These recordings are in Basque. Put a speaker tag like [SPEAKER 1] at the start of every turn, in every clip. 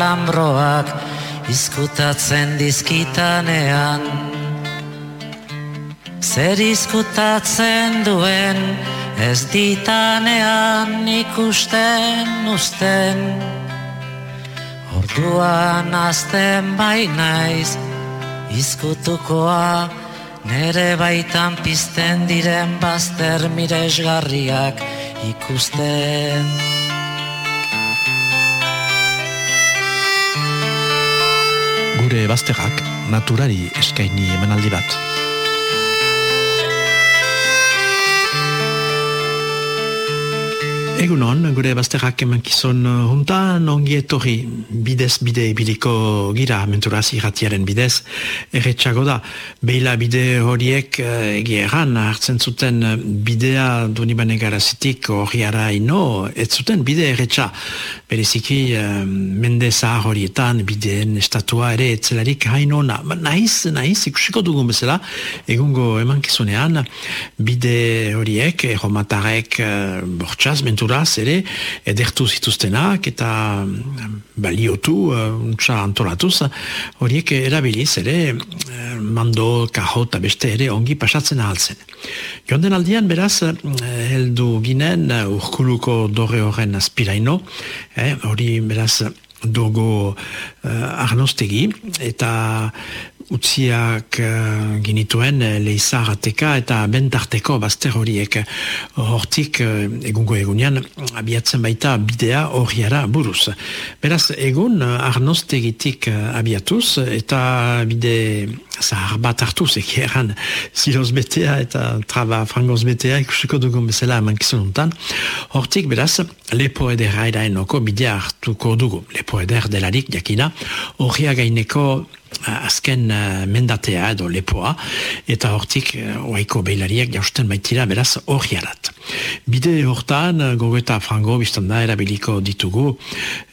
[SPEAKER 1] lambroak izkutatzen dizkitanean. Zer izkutatzen duen ez ditanean ikusten usten Orduan azten bainaiz izkutukoa Nere baitan pizten diren bazter miresgarriak ikusten
[SPEAKER 2] Gure bazterrak naturari eskaini emanaldi bat. Egunon, gure bazterrak emankizon juntan, ongi etorri bidez bide biliko gira, menturaz irratiaren bidez, erretxago da, behila bide horiek eh, egieran hartzen zuten bidea dunibane garazitik horriara ino, ez zuten bide erretxa, bereziki uh, mende zahar horietan, bideen estatua ere etzelarik hainona, ba, nahiz, nahiz, ikusiko dugun bezala, egungo emankizunean, bide horiek, erromatarek uh, bortxaz, menturaz, kulturaz ere edertu zituztenak eta baliotu uh, antolatuz horiek erabiliz ere uh, mando, kajo eta beste ere ongi pasatzen ahaltzen. Jonden aldian beraz uh, heldu ginen urkuluko dore horren aspiraino eh, hori beraz dogo uh, arnostegi eta utziak uh, ginituen uh, leizarrateka eta bentarteko bazter horiek hortik uh, egungo egunean abiatzen baita bidea horriara buruz. Beraz, egun arnostegitik uh, abiatuz eta bide zahar bat hartuz ekeran ziloz betea eta traba frangoz betea ikusiko dugun bezala emankizun untan. Hortik, beraz, lepo edera eraenoko bidea hartuko dugu. Lepo eder delarik, jakina, horria gaineko azken uh, mendatea edo lepoa, eta hortik uh, oaiko beilariak jausten baitira beraz horriarat. Bide hortan, uh, gogeta frango biztanda erabiliko ditugu,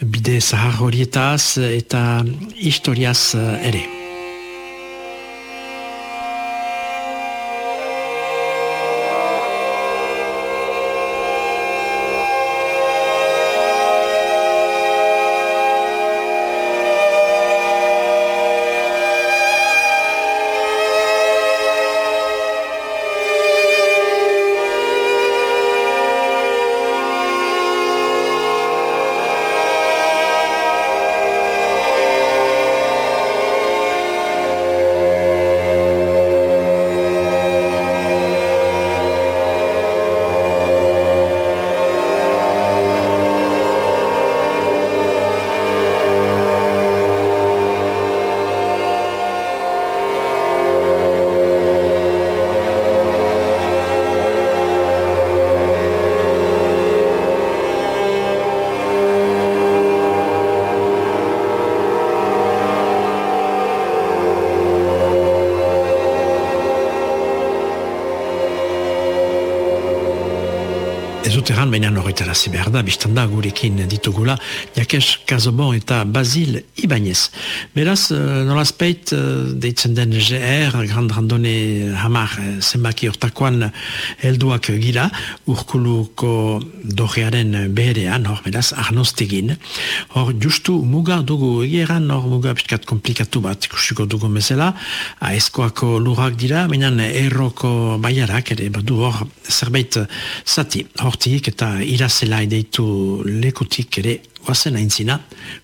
[SPEAKER 2] bide zahar horietaz eta historiaz uh, ere. Horretara behar da, biztan da gurekin ditugula, Jakes Kazobon eta Basil Ibanez. Beraz, uh, nolazpeit, uh, deitzen den GR, Grand Randone Hamar, uh, zenbaki hortakoan helduak gira, urkuluko dogearen beherean, hor, beraz, arnostegin. Hor, justu muga dugu egeran, hor, muga piskat komplikatu bat ikusiko dugu mesela, aezkoako lurak dira, baina erroko baiarak, ere, badu hor, zerbait zati, horti, eta irazela edeitu lekutik ere oazen aintzina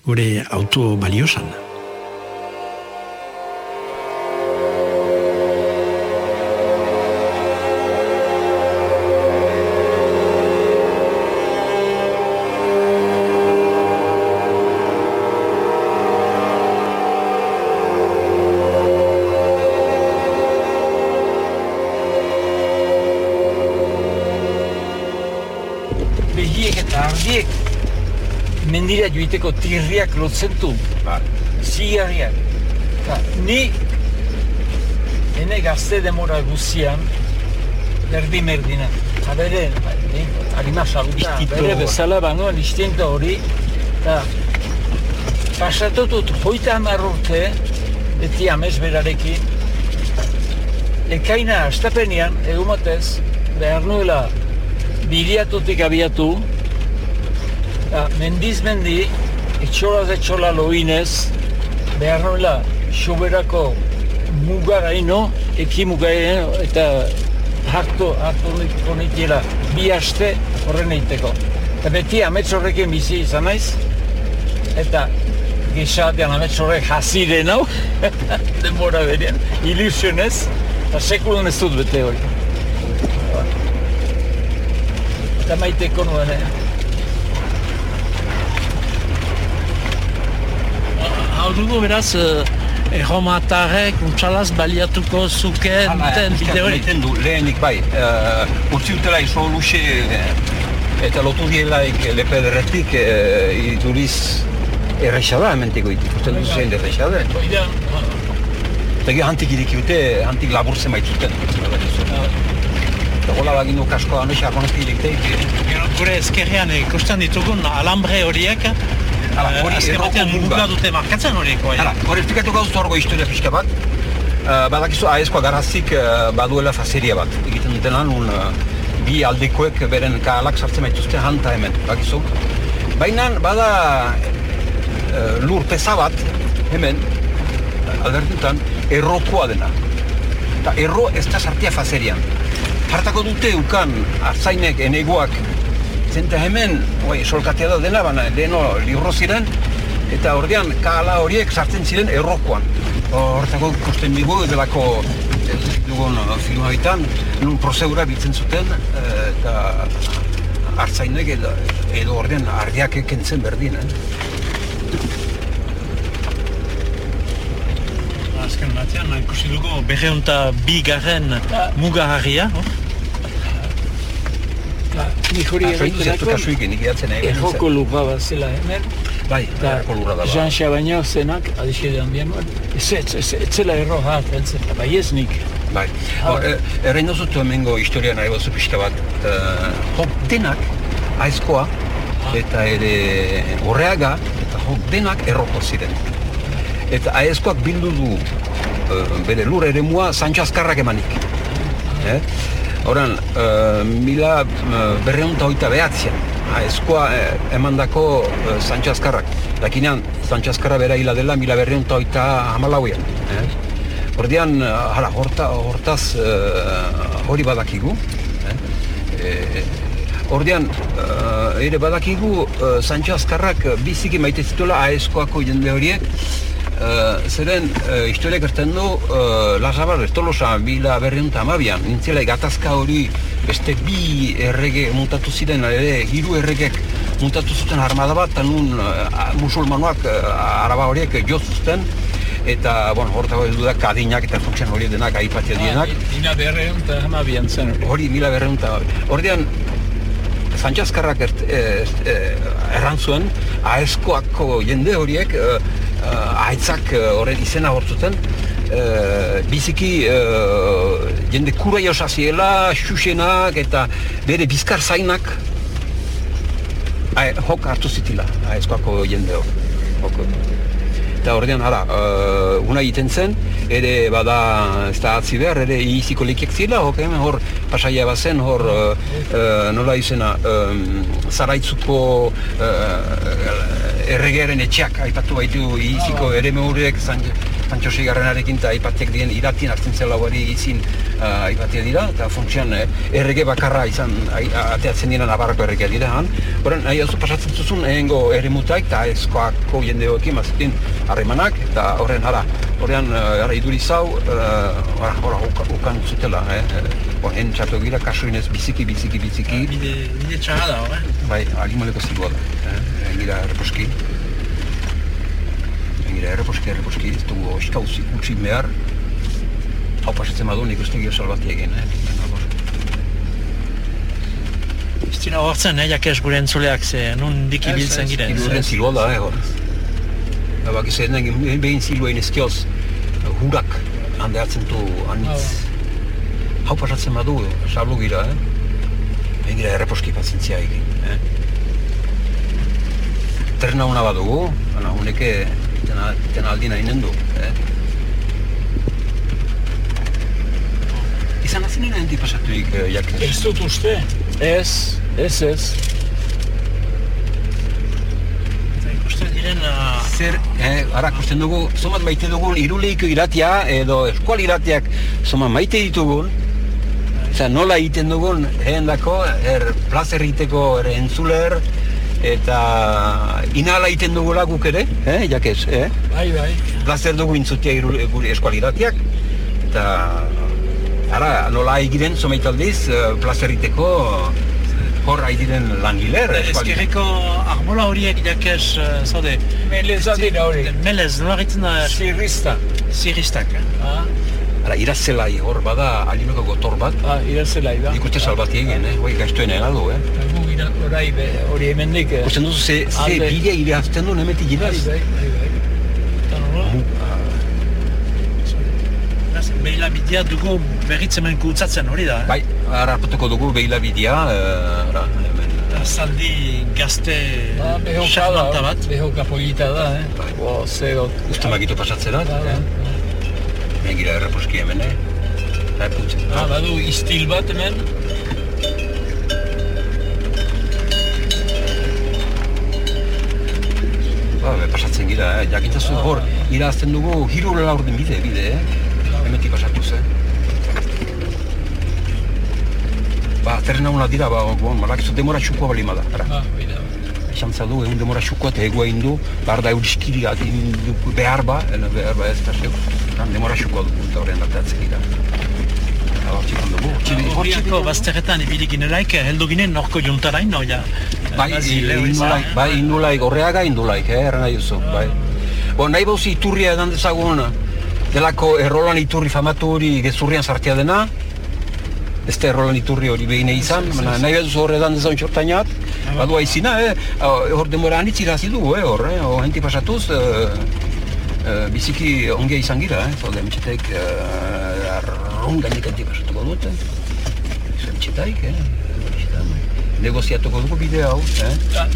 [SPEAKER 2] gure auto baliosan.
[SPEAKER 3] Joiteko tirriak lotzen du. Zigarriak. ni, ene gazte demora guzian, berdi merdina. Ha bere, harima saluta, bere bezala banoan istinto hori, eta pasatotut hoita hamar urte, beti amez berarekin, ekaina astapenian, egumotez, behar nuela, biliatutik abiatu, eta mendiz mendi etxolaz etxola loinez, behar nola, soberako mugaraino, eki mugaraino, eta hartu, hartu nitiela bi haste horren eiteko. Eta beti amets horrekin bizi izan naiz, eta gixatean amets horrek jaziren hau, denbora berien, ilusionez, eta sekulun ez dut bete hori. Eta maiteko nuen, eh?
[SPEAKER 2] Dugu beraz, uh, erromatarrek untxalaz baliatuko zuken den bide hori.
[SPEAKER 4] Du, lehenik bai, uh, utzi utela iso luxe eta lotu dielaik lepe derretik uh, iduriz erresa da hementiko iti, ikusten duzu zein erresa da. Eta gero hantik iriki dute, hantik laburzen baitzuten. Eta gola bagindu kaskoa hori xarronetik irikteik.
[SPEAKER 5] Gero, Gure ezkerrean ikusten ditugun alambre horiek,
[SPEAKER 4] Hala, hori
[SPEAKER 5] azken batean
[SPEAKER 4] muga.
[SPEAKER 5] muga dute markatzen horiek, bai.
[SPEAKER 4] Hala, hori esplikatu gauz horgo historia pixka bat. Uh, badakizu aezkoa garrazik uh, baduela fazeria bat. Egiten duten lan, un, uh, bi aldekoek beren kaalak sartzen baituzte hanta hemen, bakizu. Baina bada uh, lur peza bat, hemen, albertutan, errokoa dena. Eta erro ez da sartia fazerian. Hartako dute ukan arzainek enegoak Zenta hemen, oi, solkatea da dena, baina leheno libro ziren, eta ordean kaala horiek sartzen ziren errokoan. Hortako ikusten dugu, delako dugun filma bitan, nun prozedura bitzen zuten, eh, eta hartzainek edo, edo ordean ardiak ekentzen berdin, eh?
[SPEAKER 5] Azken batean, ikusi dugu berreunta bi garren mugaharria, hor?
[SPEAKER 3] Ba, nik hori
[SPEAKER 4] Ah, kasuik, nahi
[SPEAKER 3] erroko lurra bat zela hemen,
[SPEAKER 4] Bai,
[SPEAKER 3] eta
[SPEAKER 4] erroko lurra da.
[SPEAKER 3] Jean Chabaino zenak, adixede handien nuen, ez, ez, ez, ez zela erro hat, ez bai ez nik.
[SPEAKER 4] Bai. Bo, e, errein dozut hemengo historia nahi bazu pixka bat. E, jok denak, aizkoa, eta ere horreaga, eta jok denak erroko ziren. Eta aizkoak bildu du e, bere lur ere mua Azkarrak emanik. Eh? Horan, e, mila e, berreun eta hoita behatzean, aizkoa e, emandako e, Sancho Azkarrak. Dakinean, Sancho Azkarra bera hila dela mila berreun eta hoita hamalauean. Eh? Ordean, eh, hala, horta, hortaz eh, hori badakigu. Eh? Eh, ordean, eh, ere badakigu Sancho Azkarrak eh, biziki maite zituela aezkoako jende horiek, Uh, zeren uh, historia gertzen du uh, Lazabar Tolosa bila berreun eta amabian nintzela gatazka hori beste bi errege muntatu ziren ere hiru erregek muntatu zuten armada bat eta nun uh, musulmanoak uh, araba horiek jo zuzten eta bueno, hortako heldu da kadinak eta funtsen horiek denak aipatia dienak
[SPEAKER 3] Ina berreun eta hamabian zen hori.
[SPEAKER 4] hori mila berreun eta ordean Zantxazkarrak ert, e, e, erran zuen, aezkoako jende horiek e, e, ahitzak e, horren izena hortzuten, e, biziki e, jende kura josaziela, xuxenak eta bere bizkar zainak ae, jok hartu zitila, aezkoako jende hor. Jok. Eta ordean, hala, uh, una egiten zen, ere bada, ez da atzi behar, ere iziko lekiak zila, ok, hemen hor pasaia bazen, hor uh, nola izena, um, zaraitzuko uh, erregearen etxeak aipatu baitu iziko ere meurek, Sancho Sigarrenarekin eta aipatiak dien iratien hartzen zela hori izin uh, aipatia dira, eta funtsian eh, errege bakarra izan ateatzen dira Navarroko erregea dira han. Horan, nahi oso pasatzen zuzun ehengo eremutaik eta ezkoako jende hoekin mazitin harremanak, eta horren ara, horrean uh, ara iduri zau, uh, ora, ora, uka, ukan zutela, eh, eh, bon, en txartu gira, kasuinez biziki, biziki, biziki,
[SPEAKER 5] Bide, bide txarra da, hor, eh?
[SPEAKER 4] bai, alimoleko zilua da, eh, gira erreposki. Gira erreposki, erreposki, ez dugu oskauzi utzi behar, hau pasatzen badu nik uste gio salbati egin, eh?
[SPEAKER 5] Ez dira hortzen, eh, jakes gure entzuleak, ze nun diki biltzen gira. ez, ez?
[SPEAKER 4] zilua da, eh, hor. Ba, bak, ez den, behin ziluain ezkioz, hurak hande hartzen du anitz. Hau pasatzen badu, sablu gira, eh? Behin gira erreposki pazientzia egin, eh? Terna una badugu, baina huneke tena, tena aldi nahi nendu, eh? Izan azinen henti pasatuik, eh, jakes?
[SPEAKER 3] Ez dut uste, ez, ez ez.
[SPEAKER 5] Eta ikusten.
[SPEAKER 2] Uh,
[SPEAKER 4] Zer, eh, ara, kusten dugu, somat maite dugun iruleiko iratia, edo eskual iratiak somat maite ditugun, Osa, nola egiten dugun, ehen dako, er, plazer egiteko er, entzuler, eta inala egiten dugula guk ere, eh, jakez, eh?
[SPEAKER 3] Bai, bai.
[SPEAKER 4] Plazer dugu intzutia gure eskualidatiak, eta ara, nola egiren, somait aldiz, eh, plazer egiteko hor egiren langiler, eskuali.
[SPEAKER 2] Ezkerreko arbola horiek jakez, uh, zaude...
[SPEAKER 3] Meleza dira hori.
[SPEAKER 2] Melez, nola egiten da...
[SPEAKER 3] Zirrista.
[SPEAKER 2] Ziristak, eh?
[SPEAKER 3] Ah,
[SPEAKER 4] Ara, irazelai hor bada alimeko gotor bat,
[SPEAKER 3] ah irazelai da.
[SPEAKER 4] ikuste salbati egin, eh? Hoi gaiztuen heladu, eh?
[SPEAKER 3] Gu ira, orai, be, hori hemendik. eh.
[SPEAKER 4] Kusten duzu, ze, ze bidea irazten du nemetik
[SPEAKER 3] Bai,
[SPEAKER 4] giraz?
[SPEAKER 3] bai, bai, bai.
[SPEAKER 2] Eta nola? Beraz, Behila bidea dugu berriz hemen kutsatzen hori da, eh?
[SPEAKER 4] Bai, harrapatuko dugu behila bidea, eh,
[SPEAKER 2] Eta Zaldi gazte
[SPEAKER 3] Ah,
[SPEAKER 2] xarmanta bat.
[SPEAKER 3] behoka polita da, eh?
[SPEAKER 4] Bai.
[SPEAKER 3] Bo, ze got.
[SPEAKER 4] uste magitu pasatzera,
[SPEAKER 3] Ba, ba.
[SPEAKER 4] eh? Hemen gira erreposki hemen, eh? Eta putzen.
[SPEAKER 3] Ah, badu istil bat hemen.
[SPEAKER 4] Ba, be, pasatzen gira, eh? Jakintzazu hor, irazten dugu hiru laur den bide, bide, eh? Hemetik pasatuz, eh? Ba, terrena hona dira, ba, bon, malakizu demora txukoa bali da, ara.
[SPEAKER 3] Ah, bai da.
[SPEAKER 4] Esan zadu, egun demora txukoa eta egua indu, behar da euriskiri du behar ba, ena behar ba ez da zeu. Demora txukoa dugu, eta horrean dateatzen gira. Eta hor txikon dugu. Txibi- hor
[SPEAKER 2] Horiako
[SPEAKER 4] txibi-
[SPEAKER 2] bazterretan ibili ginelaik, heldu ginen norko juntarain, no, ja.
[SPEAKER 4] Bai, indulaik, bai, indulaik, horreaga indulaik, eh, erran nahi duzu, bai. Bo, nahi bauzi iturria edan dezagun, delako errolan iturri famatu hori gezurrian sartia dena, ez da errolan iturri hori behin izan, baina nahi behar duzu hor edan dezagun txortainat, badu aizina, eh, hau, hor denbora anitz irazi dugu, eh, hor, eh, hor henti pasatuz, eh, eh, biziki ongia izan gira, eh, zaude, mitxetek, eh, arrun gainik henti pasatuko mitxetaik, eh, mitxetan, negoziatuko dugu bidea hau, eh,
[SPEAKER 3] Ah,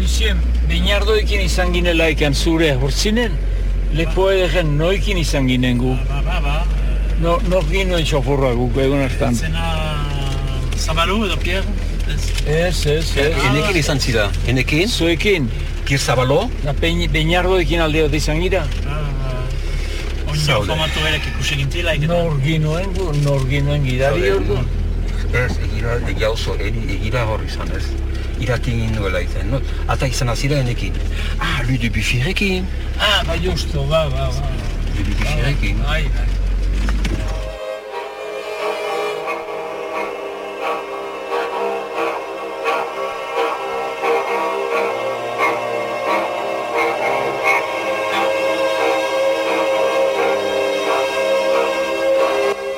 [SPEAKER 3] Lucien, Beñardoekin izan ginela ikan zure hortzinen, noikin izan ginen.
[SPEAKER 2] Ba, ba, ba.
[SPEAKER 3] No, nor ginoen txoforra guk egun hartan.
[SPEAKER 2] Zena... Zabalu edo Pierre? Ez.
[SPEAKER 3] Ez, ez, ez.
[SPEAKER 4] Enekin izan zira, enekin,
[SPEAKER 3] Zuekin,
[SPEAKER 4] Kir Zabalo,
[SPEAKER 3] na Peñ- Beñardoekin aldeot izan gira.
[SPEAKER 2] Oino
[SPEAKER 4] Zaude.
[SPEAKER 2] formatu berek ikusi gintilaik. eta-
[SPEAKER 3] Nor ginoen gu, nor ginoen gidari
[SPEAKER 4] Zaude.
[SPEAKER 3] ordu.
[SPEAKER 4] ez, egira, egia oso, egira hor izan ez, irati egin izan, no? Ata izan azira enekin, ah, Ludu Bufirekin,
[SPEAKER 3] Ah, ba justo, ba, ba, ba.
[SPEAKER 4] Ludu Bufirekin,
[SPEAKER 3] Bai, bai.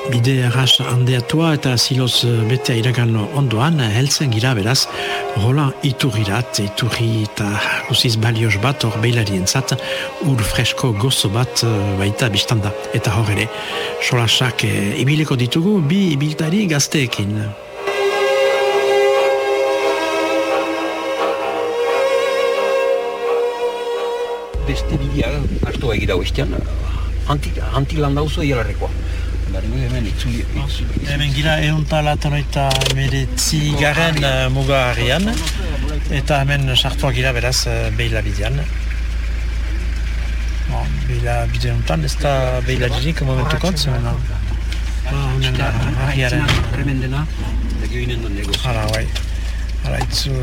[SPEAKER 5] Bide erras handeatua eta siloz eh, betea iragan ondoan, eh, heltzen gira beraz, Roland Iturrirat, Iturri eta guziz balioz bat hor behilarien zat, ur fresko gozo bat eh, baita biztanda. Eta hor ere, solasak eh, ibileko ditugu bi ibiltari gazteekin.
[SPEAKER 4] beste bidea hartu egira oiztean, anti, anti landauzo ialarrekoa. Baina hemen itzuli,
[SPEAKER 2] Hemen gira oita emeretzi garen uh, muga harrian, eta hemen sartuak gira beraz uh, behila bidean. Bon, behila bide honetan, ez da behila dirik momentukot, zena. Ba, honen harriaren.
[SPEAKER 4] Tremendena, da gehinen duen negozio.
[SPEAKER 2] Hala, bai. Hala, itzu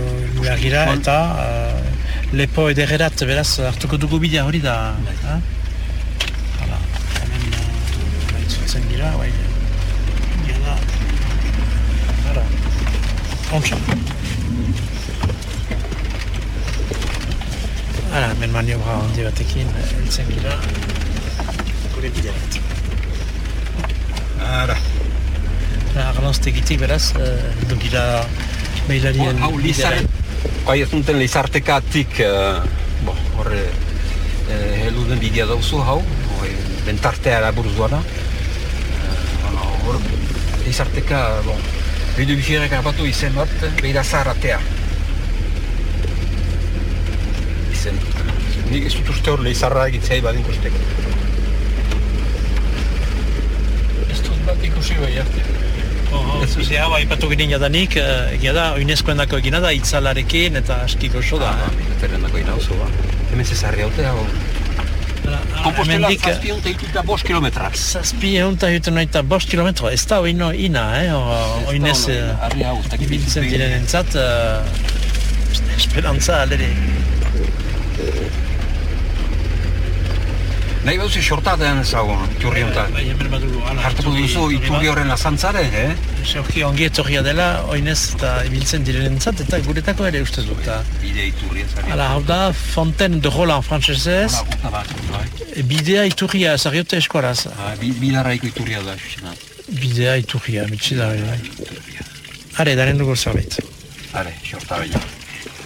[SPEAKER 2] gira, eta uh, lepo edererat beraz hartuko dugu bidea hori da. ha? Uh, itzutzen gira, bai. Gira da. Hala, ontsa. Hala, hemen maniobra handi batekin, eh, heltzen gira. Gure bidea bat.
[SPEAKER 4] Ara,
[SPEAKER 2] Arnaztegitik beraz, uh, du gira behilarien
[SPEAKER 4] hau lizar, bai ez duten lizartekatik, uh, bo, horre, eh, helu den bidea dauzu hau, bentartea buruz duana. Hor, lizarteka, bon, Bidu bifirek apatu izen bat, behira zaharatea. Izen. Nik ez dut uste hor lehizarra egitzei badin kusteko.
[SPEAKER 3] Ez dut bat ikusi bai arte.
[SPEAKER 2] Ez zuzi hau, aipatu ginen jadanik, eh, egia da, UNESCO-endako egina da, itzalarekin eta aski goxo da.
[SPEAKER 4] Ah, Zerren dago inauzu, ba. hemen zezarri haute, hau. Kompostela
[SPEAKER 2] Hemendik,
[SPEAKER 4] zazpion eta ikuta bost kilometrak.
[SPEAKER 2] Zazpi eunta juten noita bost kilometro, ez da oino ina, eh? O- Oinez eh,
[SPEAKER 4] Harri hau, ez dakit
[SPEAKER 2] ibiltzen diren entzat, esperantza aleri.
[SPEAKER 4] Nahi behuzi sortatean ezagun, iturri honetan.
[SPEAKER 2] Bai, bai, hemen bat.
[SPEAKER 4] Hartuko duzu,
[SPEAKER 2] iturri
[SPEAKER 4] horren azantzare, eh?
[SPEAKER 2] Zorki, ongi etorria dela, oinez eta ibiltzen diren eta guretako ere uste dut. Eta...
[SPEAKER 4] Bide iturri.
[SPEAKER 2] Hala, hau da, Fontaine de Roland
[SPEAKER 4] frantzesez. Eh? E,
[SPEAKER 2] bidea iturria ezagiote eskoraz.
[SPEAKER 4] Ha, bidaraiko iturria da, xuxena.
[SPEAKER 2] Bidea iturria, mitzi. Bai, bai. Are, daren dugu zorbit.
[SPEAKER 4] Are,
[SPEAKER 2] xorta bella.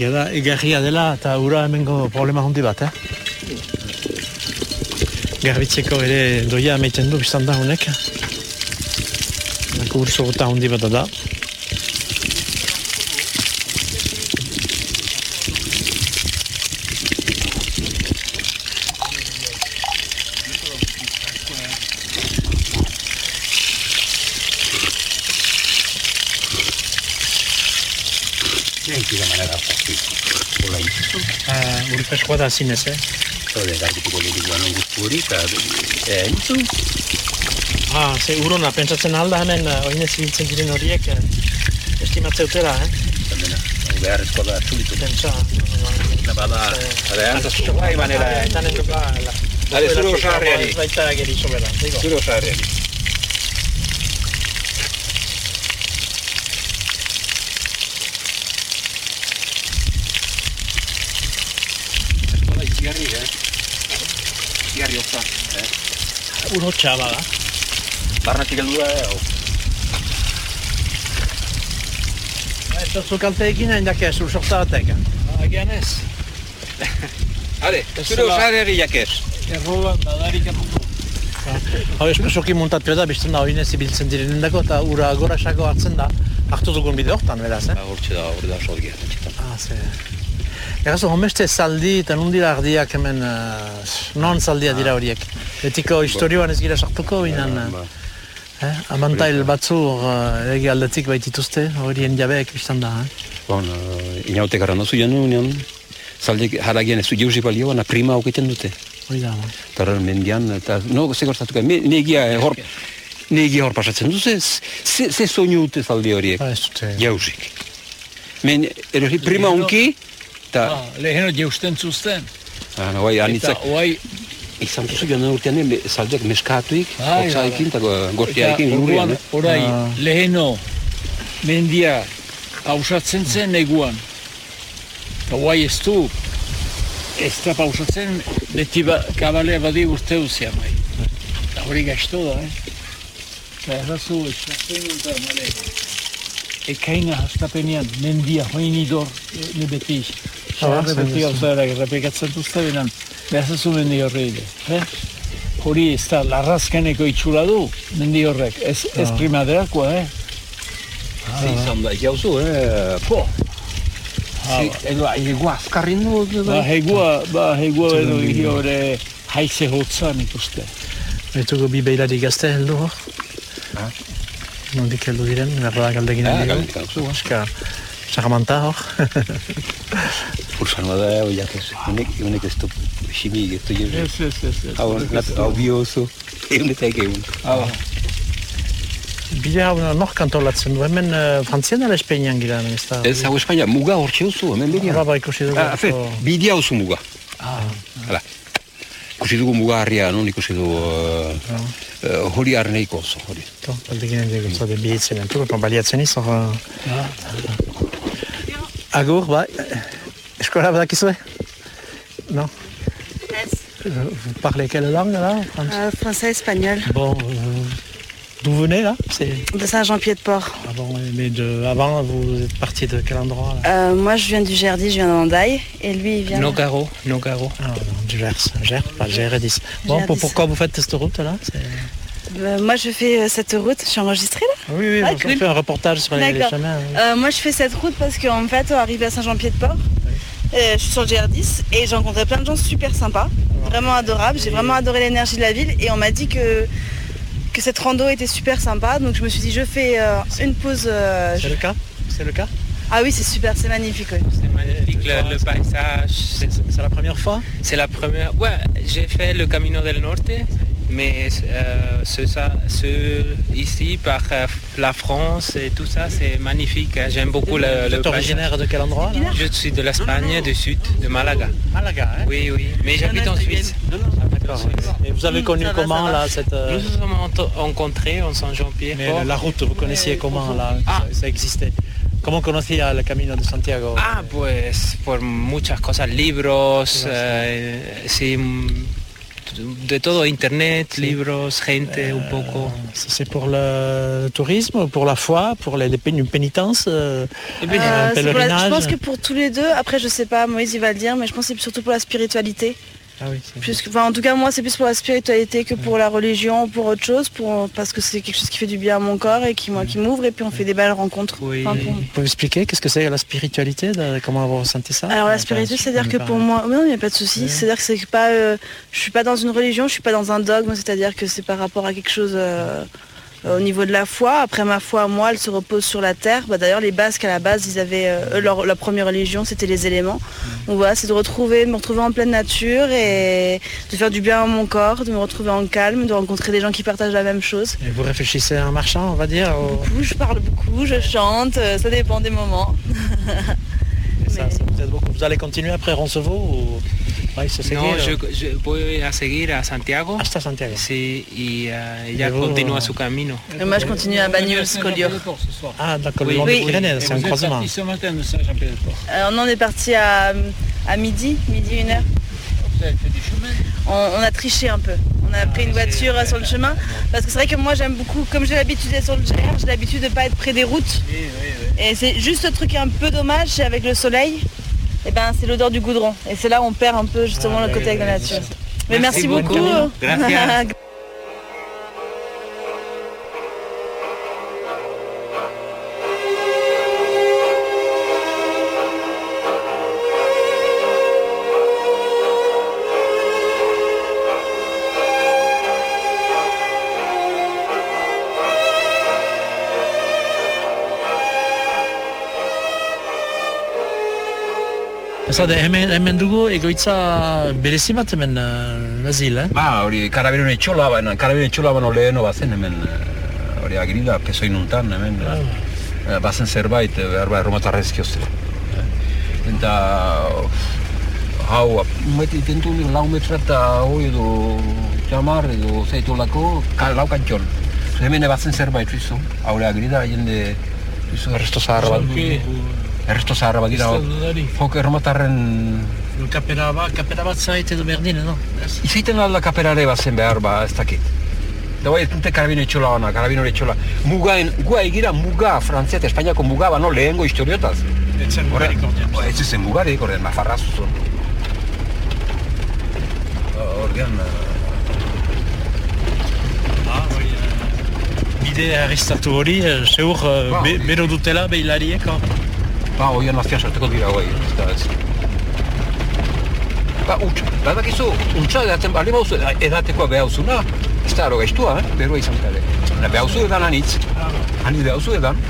[SPEAKER 2] Egia da, egarria dela eta ura hemengo problema hundi bat, eh? Garbitzeko ere doia ameiten du biztan da honek. Nako urzogota hundi bat da.
[SPEAKER 4] Jenki da manera zazpi. Hola,
[SPEAKER 2] Uh, uri peskoa da zinez, eh?
[SPEAKER 4] Hode, garbituko dugu anon guztu hori, eta... Eh, entzu?
[SPEAKER 2] Ah, ze urona, pentsatzen alda hemen uh, oinez ibiltzen diren horiek uh, estimatzeutela, eh?
[SPEAKER 4] Zandena, beharrezkoa da txulitu.
[SPEAKER 2] Pentsa.
[SPEAKER 4] Eta bada, bada, antzazu, bai manera...
[SPEAKER 2] Duka, la.
[SPEAKER 4] Dale, zure osarriari.
[SPEAKER 2] Baita geri sobera, digo.
[SPEAKER 4] Zure osarriari. Eskola izigarri, eh? Izigarri hotza, eh?
[SPEAKER 2] Uro txaba da.
[SPEAKER 4] Barnatik heldu da, eh? hau.
[SPEAKER 2] Eta zukalte egin hain dake, zur sorta batek.
[SPEAKER 3] Agian ez.
[SPEAKER 4] Ale,
[SPEAKER 3] Ez
[SPEAKER 4] zure
[SPEAKER 3] zela-
[SPEAKER 4] osarriari jakez.
[SPEAKER 3] Errolan badarik apuko.
[SPEAKER 2] Hau espesoki muntatu da, bizten da oinez ibiltzen direnen dako, eta ura agora sako hartzen da. Hartu dugun bide hortan, beraz, eh?
[SPEAKER 4] Hortxe da, hori da solgia.
[SPEAKER 2] Ah, ze... Errazu, homeste zaldi eta nundira ardiak hemen, uh, non zaldia dira horiek. Betiko historioan ez gira sartuko, binan,
[SPEAKER 4] Ba,
[SPEAKER 2] eh? amantail batzu uh, egi aldetik baitituzte, horien jabeek biztan da, eh?
[SPEAKER 4] Bon, uh, inaute gara nozu janu, nion, zalde haragian ez du jauzi balio, na prima auketen dute.
[SPEAKER 2] Hori da, ba.
[SPEAKER 4] Eta mendian, eta no, ze gortatuko, me, negia eh, hor, negia hor pasatzen du, ze, ze, ze soinu dute zaldi horiek,
[SPEAKER 2] Ba, dute.
[SPEAKER 4] jauzik. Men, erosi prima unki, eta,
[SPEAKER 3] Ah, leheno jeusten zuzten.
[SPEAKER 4] ah, no, bai,
[SPEAKER 3] Eta
[SPEAKER 4] anitzak,
[SPEAKER 3] oai,
[SPEAKER 4] izan duzu joan urtean, me, zaldeak meskatuik,
[SPEAKER 3] Bai,
[SPEAKER 4] hotzaekin, eta
[SPEAKER 3] eta
[SPEAKER 4] gortiaekin lurrian,
[SPEAKER 3] orduan,
[SPEAKER 4] eh?
[SPEAKER 3] orai,
[SPEAKER 2] Ah.
[SPEAKER 3] leheno mendia pausatzen zen neguan. Eta oai ez du, ez da pausatzen, beti ba, kabalea badi urte uzia bai. Eta hori gaizto da, eh? Eta errazu, eskatzen dut male. Ekaina hastapenean, mendia, hoin idor, ne beti.
[SPEAKER 2] Ah,
[SPEAKER 3] Sarre beti gauzara, errepikatzen duzte benan, behazazu mendi horre ide. Eh? Hori ez da, larrazkaneko itxura du, mendi horrek. Ez, ez
[SPEAKER 2] Ah.
[SPEAKER 3] primaderakoa, eh?
[SPEAKER 4] Ze izan da, jauzu, eh, po,
[SPEAKER 3] Ah,
[SPEAKER 4] ze, edo, ego azkarrin du,
[SPEAKER 3] Ba, hegua, ba, hegua edo hiri hori haize hotzan ikuste.
[SPEAKER 2] Betuko bi beilari gazte heldu hor.
[SPEAKER 4] Ah.
[SPEAKER 2] Nondik heldu diren, berda galdegin
[SPEAKER 4] Ah,
[SPEAKER 2] heldu.
[SPEAKER 4] ah.
[SPEAKER 2] Eska, sagamanta hor.
[SPEAKER 4] Bada, hau jakez, honek, honek ez du, ximi, ez du jauzi.
[SPEAKER 3] Ez, ez, ez, ez.
[SPEAKER 4] Hau, nat, hau bi oso, egun eta egun.
[SPEAKER 3] Ah,
[SPEAKER 2] Bide hau nor kantolatzen du, hemen uh, frantzian Espainian gira, ez da?
[SPEAKER 4] Ez, hau Espainia, muga hortxe oso, hemen berian.
[SPEAKER 2] Horra ba ikusi dugu.
[SPEAKER 4] Ah, fe, bidea oso muga.
[SPEAKER 3] ah,
[SPEAKER 4] Hala. Ikusi dugu muga harria, non ikusi dugu uh, uh, hori arneiko oso, hori.
[SPEAKER 2] To, galdegin dugu, zade bihitzen entu, baliatzen iz, hor...
[SPEAKER 3] ah.
[SPEAKER 2] Agur, ba, eskola badakizue? Non. Vous parlez quelle langue, là? Français
[SPEAKER 6] Euh, français, espagnol.
[SPEAKER 2] Bon, euh, D'où vous venez là? C'est
[SPEAKER 6] De Saint-Jean-Pied-de-Port.
[SPEAKER 2] avant, mais de, avant vous êtes parti de quel endroit là?
[SPEAKER 6] Euh, moi, je viens du Gerdy, je viens d'Andaille. Et lui, il vient... de-
[SPEAKER 7] Nogaro, Nogaro.
[SPEAKER 2] ah, Du Gers, Gers, pas GR10. Bon,
[SPEAKER 6] GR10.
[SPEAKER 2] pour- pourquoi vous faites cette route là?
[SPEAKER 6] Euh, moi, je fais euh, cette route. Je suis enregistrée là
[SPEAKER 2] Oui, oui,
[SPEAKER 6] Ah,
[SPEAKER 2] on
[SPEAKER 6] cool.
[SPEAKER 2] fait un reportage sur les, les
[SPEAKER 6] D'accord.
[SPEAKER 2] chemins. oui.
[SPEAKER 6] Euh, Moi, je fais cette route parce qu'en fait, arrivé à Saint-Jean-Pied-de-Port, euh, je suis sur le GR10 et j'ai rencontré plein de gens super sympas, vraiment adorables. J'ai vraiment adoré l'énergie de la ville et on m'a dit que, que cette rando était super sympa. Donc je me suis dit, je fais euh, une pause. euh,
[SPEAKER 2] C'est
[SPEAKER 6] je-
[SPEAKER 2] le cas? C'est le cas?
[SPEAKER 6] Ah oui, c'est super, c'est magnifique. oui.
[SPEAKER 7] C'est magnifique le, le paysage.
[SPEAKER 2] C'est c'est la première fois?
[SPEAKER 7] C'est la première. Ouais, j'ai fait le Camino del Norte, mais euh, ce, ça, ce ici par euh, la France et tout ça, c'est magnifique. hein. J'aime beaucoup le,
[SPEAKER 2] Vous êtes originaire de quel endroit là
[SPEAKER 7] Je suis de l'Espagne, du sud, de Malaga.
[SPEAKER 2] Malaga, hein
[SPEAKER 7] Oui, oui. Mais j'habite en Suisse.
[SPEAKER 2] D'accord. Et vous avez
[SPEAKER 6] Mm,
[SPEAKER 2] connu comment là cette euh,
[SPEAKER 7] Nous nous sommes rencontrés en Saint-Jean-Pierre.
[SPEAKER 2] mais la route vous connaissiez comment là
[SPEAKER 7] Ah.
[SPEAKER 2] ça, ça existait? Comment conocía le Camino de Santiago?
[SPEAKER 7] Ah, pues por muchas cosas, libros, eh, sí, de todo, internet, libros, gente, un poco.
[SPEAKER 2] C'est pour le tourisme, pour la foi, pour les, une pénitence, euh,
[SPEAKER 6] Euh, pour la- je pense que pour tous les deux, après je sais pas, Moïse il va le dire, mais je pense que c'est surtout pour la spiritualité.
[SPEAKER 2] Ah oui,
[SPEAKER 6] enfin, en tout cas moi c'est plus pour la spiritualité que pour la religion, pour autre chose, pour, parce que c'est quelque chose qui fait du bien à mon corps et qui, moi, qui m'ouvre et puis on fait des belles rencontres.
[SPEAKER 7] Oui.
[SPEAKER 6] Enfin, pour-
[SPEAKER 2] Vous pouvez expliquer qu'est-ce que c'est la spiritualité Comment vous ressentez ça?
[SPEAKER 6] Alors la spiritualité, c'est-à-dire que pour moi, non, il n'y a pas de souci.
[SPEAKER 2] Ouais.
[SPEAKER 6] C'est-à-dire que c'est pas, euh, je suis pas dans une religion, je suis pas dans un dogme. C'est-à-dire que c'est par rapport à quelque chose euh, au niveau de la foi. Après ma foi, moi, elle se repose sur la terre. Bah, D'ailleurs, les Basques à la base, ils avaient euh, leur, la première religion, c'était les éléments. Donc voilà, c'est de retrouver, de me retrouver en pleine nature et de faire du bien à mon corps, de me retrouver en calme, de rencontrer des gens qui partagent la même chose.
[SPEAKER 2] Et vous réfléchissez en marchant, on va dire au-
[SPEAKER 6] Beaucoup, je parle beaucoup, je chante, euh, ça dépend des moments.
[SPEAKER 2] ça,
[SPEAKER 6] Mais-
[SPEAKER 2] ça vous aide beaucoup. Vous allez continuer après Roncevaux ou vais se seguir
[SPEAKER 7] No, yo, yo voy a seguir a Santiago.
[SPEAKER 2] hasta Santiago.
[SPEAKER 7] Sí, y eh, ella
[SPEAKER 2] Luego-
[SPEAKER 7] continúa su camino.
[SPEAKER 6] Et moi, je continue à Banyuls, Collioure.
[SPEAKER 3] ce soir.
[SPEAKER 2] Ah, d'accord,
[SPEAKER 7] Oui.
[SPEAKER 2] le long
[SPEAKER 6] Oui.
[SPEAKER 2] des Pyrénées,
[SPEAKER 3] Et
[SPEAKER 2] c'est un croisement.
[SPEAKER 3] ce matin de Saint-Jean-Pierre-de-Port.
[SPEAKER 6] Euh, on en est parti à, à midi, midi une heure.
[SPEAKER 3] Vous avez fait du chemin?
[SPEAKER 6] On, on a triché un peu. On a pris une voiture sur le chemin. Parce que c'est vrai que moi j'aime beaucoup, comme j'ai l'habitude d'être sur le GR, j'ai l'habitude de pas être près des routes.
[SPEAKER 3] Oui, oui, oui.
[SPEAKER 6] Et c'est juste le truc un peu dommage, c'est avec le soleil, et ben c'est l'odeur du goudron. Et c'est là où on perd un peu justement
[SPEAKER 2] Ah,
[SPEAKER 6] le côté avec la nature. Mais
[SPEAKER 7] Merci
[SPEAKER 6] merci, beaucoup.
[SPEAKER 7] beaucoup. Gracias.
[SPEAKER 2] Eza, de, hemen, hemen dugu egoitza berezi bat hemen uh, nazil, eh?
[SPEAKER 4] Ba, hori karabinen etxola, baina karabinen etxola baino leheno bazen hemen eh, hori agirila, pesoin untan hemen eh, bazen zerbait, eh, behar behar erromatarrezkiozte. Eta hau, meti tentu nik lau metra eta hoi edo jamar edo zeitu lako, ka, lau kantxon. Hemen bazen zerbait, haure agirila, jende, fizu, erresto zaharra bat, erresto zaharra bat dira,
[SPEAKER 2] Ez da dudarik.
[SPEAKER 4] jok erromatarren
[SPEAKER 2] Kapera bat, kapera bat zait edo berdin, no?
[SPEAKER 4] Izaiten alda kaperare bazen behar ba, ez dakit. Da bai, ez dute karabino etxola bana, karabino etxola. Mugaen, gua egira muga, Frantzia eta Espainiako muga bano lehengo historiotaz.
[SPEAKER 2] Etzen mugarik ordean.
[SPEAKER 4] Ba, ez zen mugarik, horren, mafarra zuzun. Ordean,
[SPEAKER 2] Ah, bai, eh, bide arrestatu hori, eh, seur eh,
[SPEAKER 4] Ba,
[SPEAKER 2] be, bero dutela behilariek, oh.
[SPEAKER 4] Ba, hoian azpian sartuko dira, bai, ez da, ez. Ba, utx, ba, bakizu, untsa edaten, bali bauzu, edatekoa behauzuna, ez da, aro gaiztua, eh? berua izan kare. Baina behauzu edan anitz, anitz behauzu edan,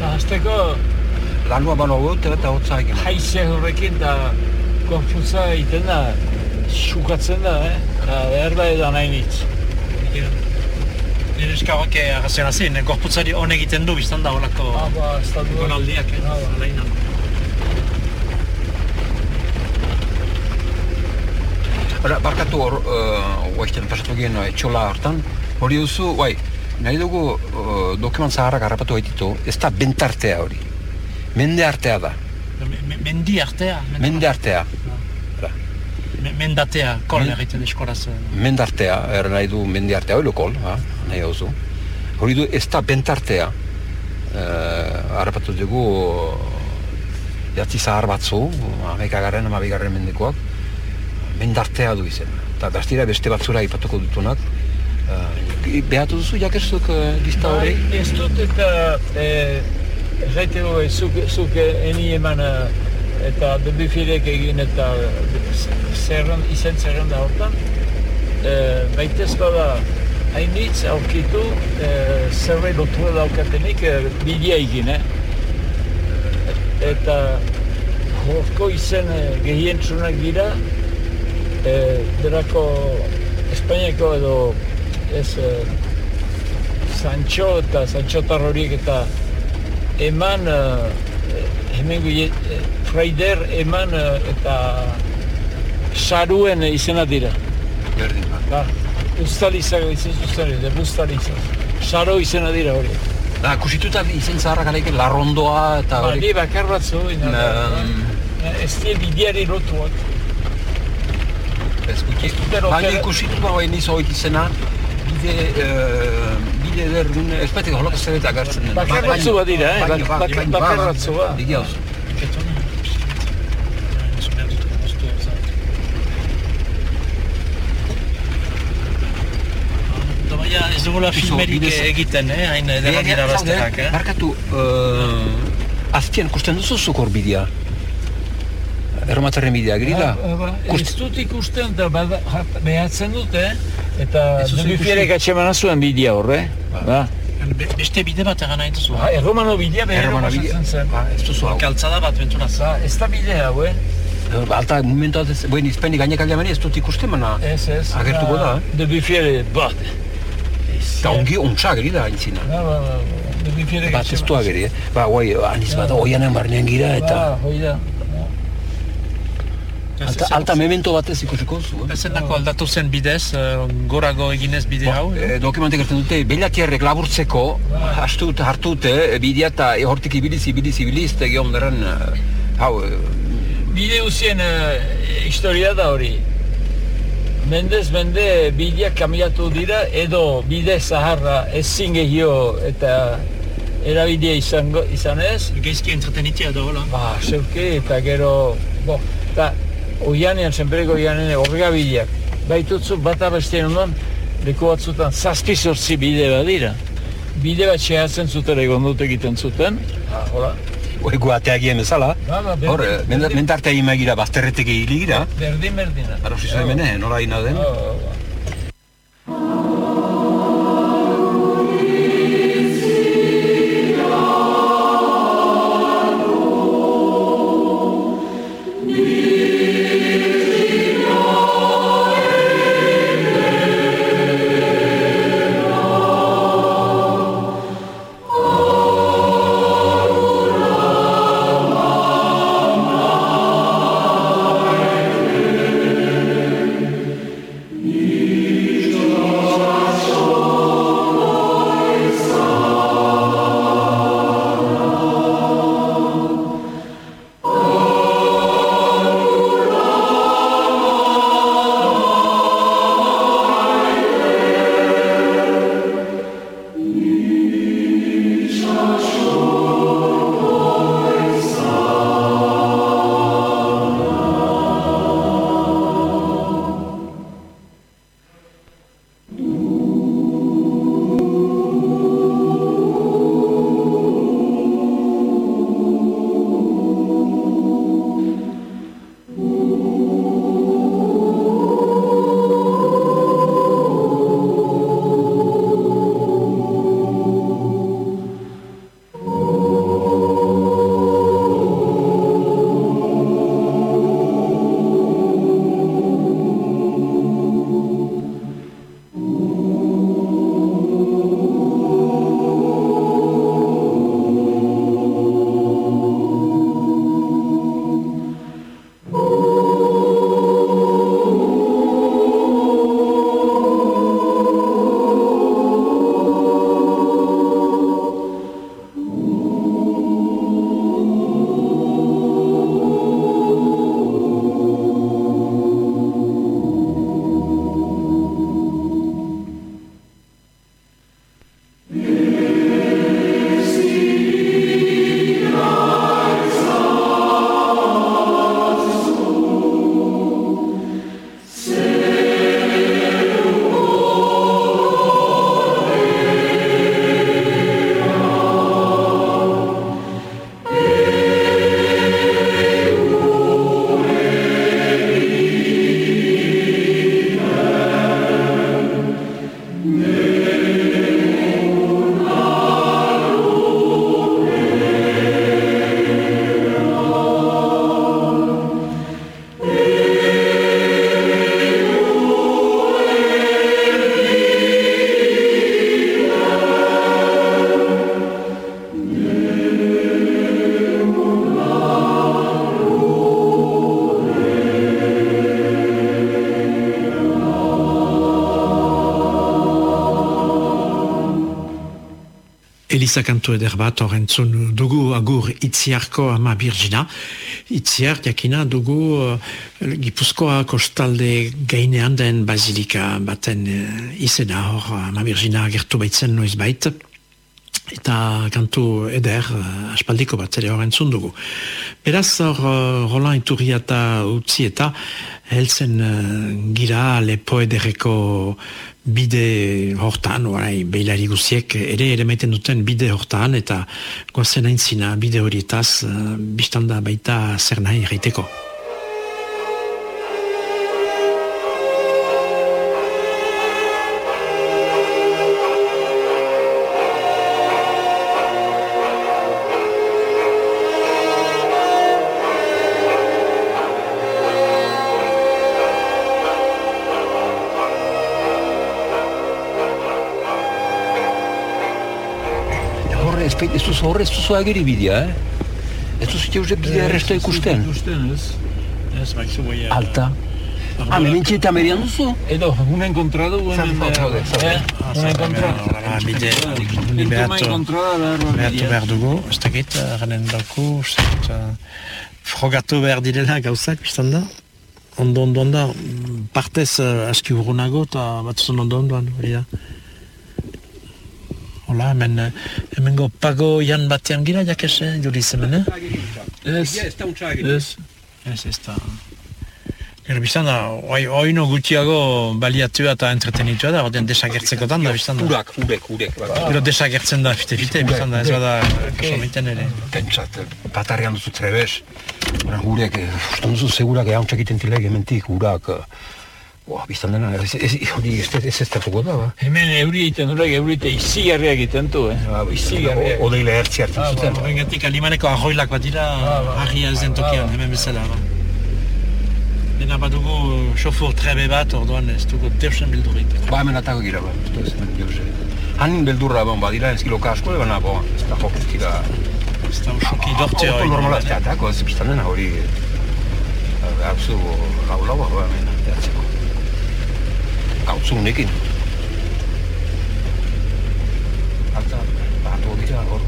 [SPEAKER 3] Hasteko
[SPEAKER 4] lanua bano gut, eta hotza egin.
[SPEAKER 3] haize horrekin da konfusa egiten da, xukatzen da, eh? Eta behar da edan hainitz.
[SPEAKER 2] Nire eskarrak arrazioa zen, gorputzari hon egiten du, biztan da holako
[SPEAKER 3] Ah, ba,
[SPEAKER 2] gonaldiak, eh?
[SPEAKER 3] Ah, ba.
[SPEAKER 2] Alainan.
[SPEAKER 4] Hora, barkatu hor, uh, oaizten pasatu gien etxola hartan, hori duzu, bai, nahi dugu uh, dokument zaharrak harrapatu baititu, ez da bentartea hori. Mende artea da,
[SPEAKER 2] Me- me- Mendi artea.
[SPEAKER 4] mende artea.
[SPEAKER 2] Mendatea, kol
[SPEAKER 4] Men-
[SPEAKER 2] egiten eskoraz. eh.
[SPEAKER 4] mendartea, er nahi du mendiartea, hori kol, ha, nahi hauzu. Hori du, ez da bentartea. Uh, harrapatu dugu, jatzi zahar batzu, amekagarren, amabigarren mendikoak, mendartea du izen. Eta bastira beste batzura ipatuko dutunak. Uh, behatu duzu, jakestuk uh, lista hori?
[SPEAKER 3] Bai, ez dut eta eh, gobe, zuk, zuk eh, eni eman eh, eta bebifirek egin eta zerren, izen zerrenda hortan eh, baitez bada hainitz aurkitu eh, zerbait lotura daukatenik eh, bidea egin, eh? Eta horko izen eh, gehientzunak dira eh, derako Espainiako edo ez eh, Sancho eta Sanchotar horiek eta eman uh, hemen gure Freider eman eh, eta saruen izena dira.
[SPEAKER 4] Berdin, ba.
[SPEAKER 3] Ba, ustaliza izan zuzari, de ustaliza. Saro izena dira hori.
[SPEAKER 4] Da, kusituta izen zaharrak aleike larrondoa eta
[SPEAKER 3] Ba,
[SPEAKER 4] hori.
[SPEAKER 3] ni bakar batzu, ina,
[SPEAKER 4] Na-
[SPEAKER 3] ez die bideari lotuak.
[SPEAKER 4] Ez guti. Baina ikusitu ba niz hori izena, bide, uh, bide eder, ez ez dut agertzen. den.
[SPEAKER 3] Bakar
[SPEAKER 4] Ba-
[SPEAKER 3] eh?
[SPEAKER 4] baina-
[SPEAKER 3] Bak-
[SPEAKER 4] baina-
[SPEAKER 3] bak-
[SPEAKER 4] baina-
[SPEAKER 3] bakar
[SPEAKER 4] ba-
[SPEAKER 3] batzu, ba.
[SPEAKER 4] Digi hauzu.
[SPEAKER 2] Baina ez dugula filmerik
[SPEAKER 4] bidez-
[SPEAKER 2] egiten, eh? hain ederrak dira bazterrak, eh?
[SPEAKER 4] Barkatu, uh, azpian kusten duzu zuk hor bidea? Erromatarren bidea, giri da?
[SPEAKER 3] Ba, ba,
[SPEAKER 4] Kust-
[SPEAKER 3] Ez dut ikusten da behatzen dute, eta
[SPEAKER 4] Ez duzu
[SPEAKER 3] dubifierek atxemana zuen bidea horre. Ba.
[SPEAKER 2] Be- Beste bide bat egan nahi duzu.
[SPEAKER 3] Ba, erromano bidea
[SPEAKER 4] bidea.
[SPEAKER 3] pasatzen zen.
[SPEAKER 4] Ba, ez duzu hau.
[SPEAKER 2] Kaltzada bat benturaz.
[SPEAKER 3] Ba, ez da bidea, hau, eh?
[SPEAKER 4] Ba, Alta, momentu ez, buen izpenik gainek aldeamani ez dut ikusten, mana.
[SPEAKER 3] Ez, ez.
[SPEAKER 4] Agertuko da, eh?
[SPEAKER 3] Dubifiere, bat.
[SPEAKER 4] Eta ongi ontsa geri da aintzina.
[SPEAKER 3] Ba, ba, ba,
[SPEAKER 4] ez du ageri, eh? Ba, guai, aniz bat, oianen barnean gira, eta...
[SPEAKER 3] Ba, hoi da.
[SPEAKER 4] Alta, alta memento batez ikusiko zu, eh?
[SPEAKER 2] Ezen dako aldatu zen bidez, eh, gorago eginez bide hau.
[SPEAKER 4] E, dokumentek gertzen dute, belatierrek laburtzeko, hastu dute, hartu dute, e, bidea eta e, hortik ibiliz, ibiliz, ibiliz, derren, e, hau, e,
[SPEAKER 3] Bide usien uh, historia da hori. Mendez mende bideak kamiatu dira edo bide zaharra ezin gehio eta erabidea izango, izan ez.
[SPEAKER 2] Geizki entretenitia da hola.
[SPEAKER 3] Ba, zeuke eta gero, bo, eta oianean, zenpereko oianean horrega bideak. Baitutzu bata bestien ondoan, leku batzutan zazpi sortzi bide badira. Bide bat xehatzen zuten egon dut egiten zuten. Ha, hola.
[SPEAKER 4] Hoi guateagien bezala,
[SPEAKER 3] Ba, ba, berdin,
[SPEAKER 4] hor, e,
[SPEAKER 3] berdin.
[SPEAKER 4] mentartea imagira bazterretek egili gira,
[SPEAKER 3] Berdin, berdina.
[SPEAKER 4] ara osi zuen bene, nola ina den.
[SPEAKER 5] Elisa kantu eder bat horrentzun dugu agur itziarko ama birgina. Itziar, jakina, dugu uh, Gipuzkoa kostalde gainean den bazilika baten uh, izena hor ama birgina gertu baitzen noiz bait. Eta kantu eder, uh, aspaldiko bat ere horrentzun dugu. Beraz, hor, uh, Roland Iturria eta utzi eta helzen uh, gira lepo ederreko bide hortan, orai, behilari guziek, ere ere maiten duten bide hortan, eta gozen aintzina bide horietaz, uh, biztanda baita zer nahi erraiteko.
[SPEAKER 4] Horre, ez duzu ageri bidea, eh? Ez duzu jauze bidea erresta ikusten.
[SPEAKER 3] Ikusten, ez?
[SPEAKER 2] Ez, baizu bai...
[SPEAKER 4] Alta. Ah, memintxe eta merian duzu?
[SPEAKER 3] Edo, un encontrado, un... Encontrado.
[SPEAKER 2] Hala, bide,
[SPEAKER 3] Ni behatu, encontrada behar
[SPEAKER 2] dugu, ez dakit, garen uh, frogatu behar direla gauzak, biztan da? Ondo, ondo, ondo, mm, partez uh, aski urgunago eta batzun ondo ondoan, hori da. Hola, hemen, eh, hemen go pago jan batean gira, jakese, juriz hemen, eh?
[SPEAKER 3] Ez,
[SPEAKER 4] ez
[SPEAKER 3] ez.
[SPEAKER 2] Ez, ez da... Gero biztan da, oi, oino baliatua eta entretenitua da, ordean desagertzekotan da, biztan da.
[SPEAKER 4] Urak, urek, urek.
[SPEAKER 2] Gero desagertzen da, fite-fite, biztan da, ez bada kaso miten ere.
[SPEAKER 4] Pentsat, batarrian duzu trebez. Gurek, eh, uste duzu segurak egon txakiten tilek hementik, urak. eh, Boa, biztan dena, ez, ez, hori ez, ez, ez da, ba.
[SPEAKER 3] Hemen euri egiten dure, euri eta izigarria egiten du, eh?
[SPEAKER 4] Ba,
[SPEAKER 3] Izigarria.
[SPEAKER 4] o- Odeile hertzi hartzen
[SPEAKER 3] Ah,
[SPEAKER 4] zuten.
[SPEAKER 3] ba,
[SPEAKER 2] Horrengatik alimaneko arroilak bat dira,
[SPEAKER 3] ba.
[SPEAKER 2] harria ez den tokian,
[SPEAKER 3] Ah, ba.
[SPEAKER 2] hemen bezala. Ba. Dena badugu xofor trebe bat, orduan ez dugu deusen bildurik.
[SPEAKER 4] Ba, hemen atako gira, ba. Ez ez hemen jauze. Hanin beldurra, bon, badira, ez kilo kasko, baina, bon, ez da jok ez dira...
[SPEAKER 2] Ez da usuki dorte
[SPEAKER 4] Auto
[SPEAKER 2] hori.
[SPEAKER 4] normala ez da atako, ez biztan dena hori... Gauzu, lau lau, ba, hemen, Gauzu unekin. Alta, batu dira, hor.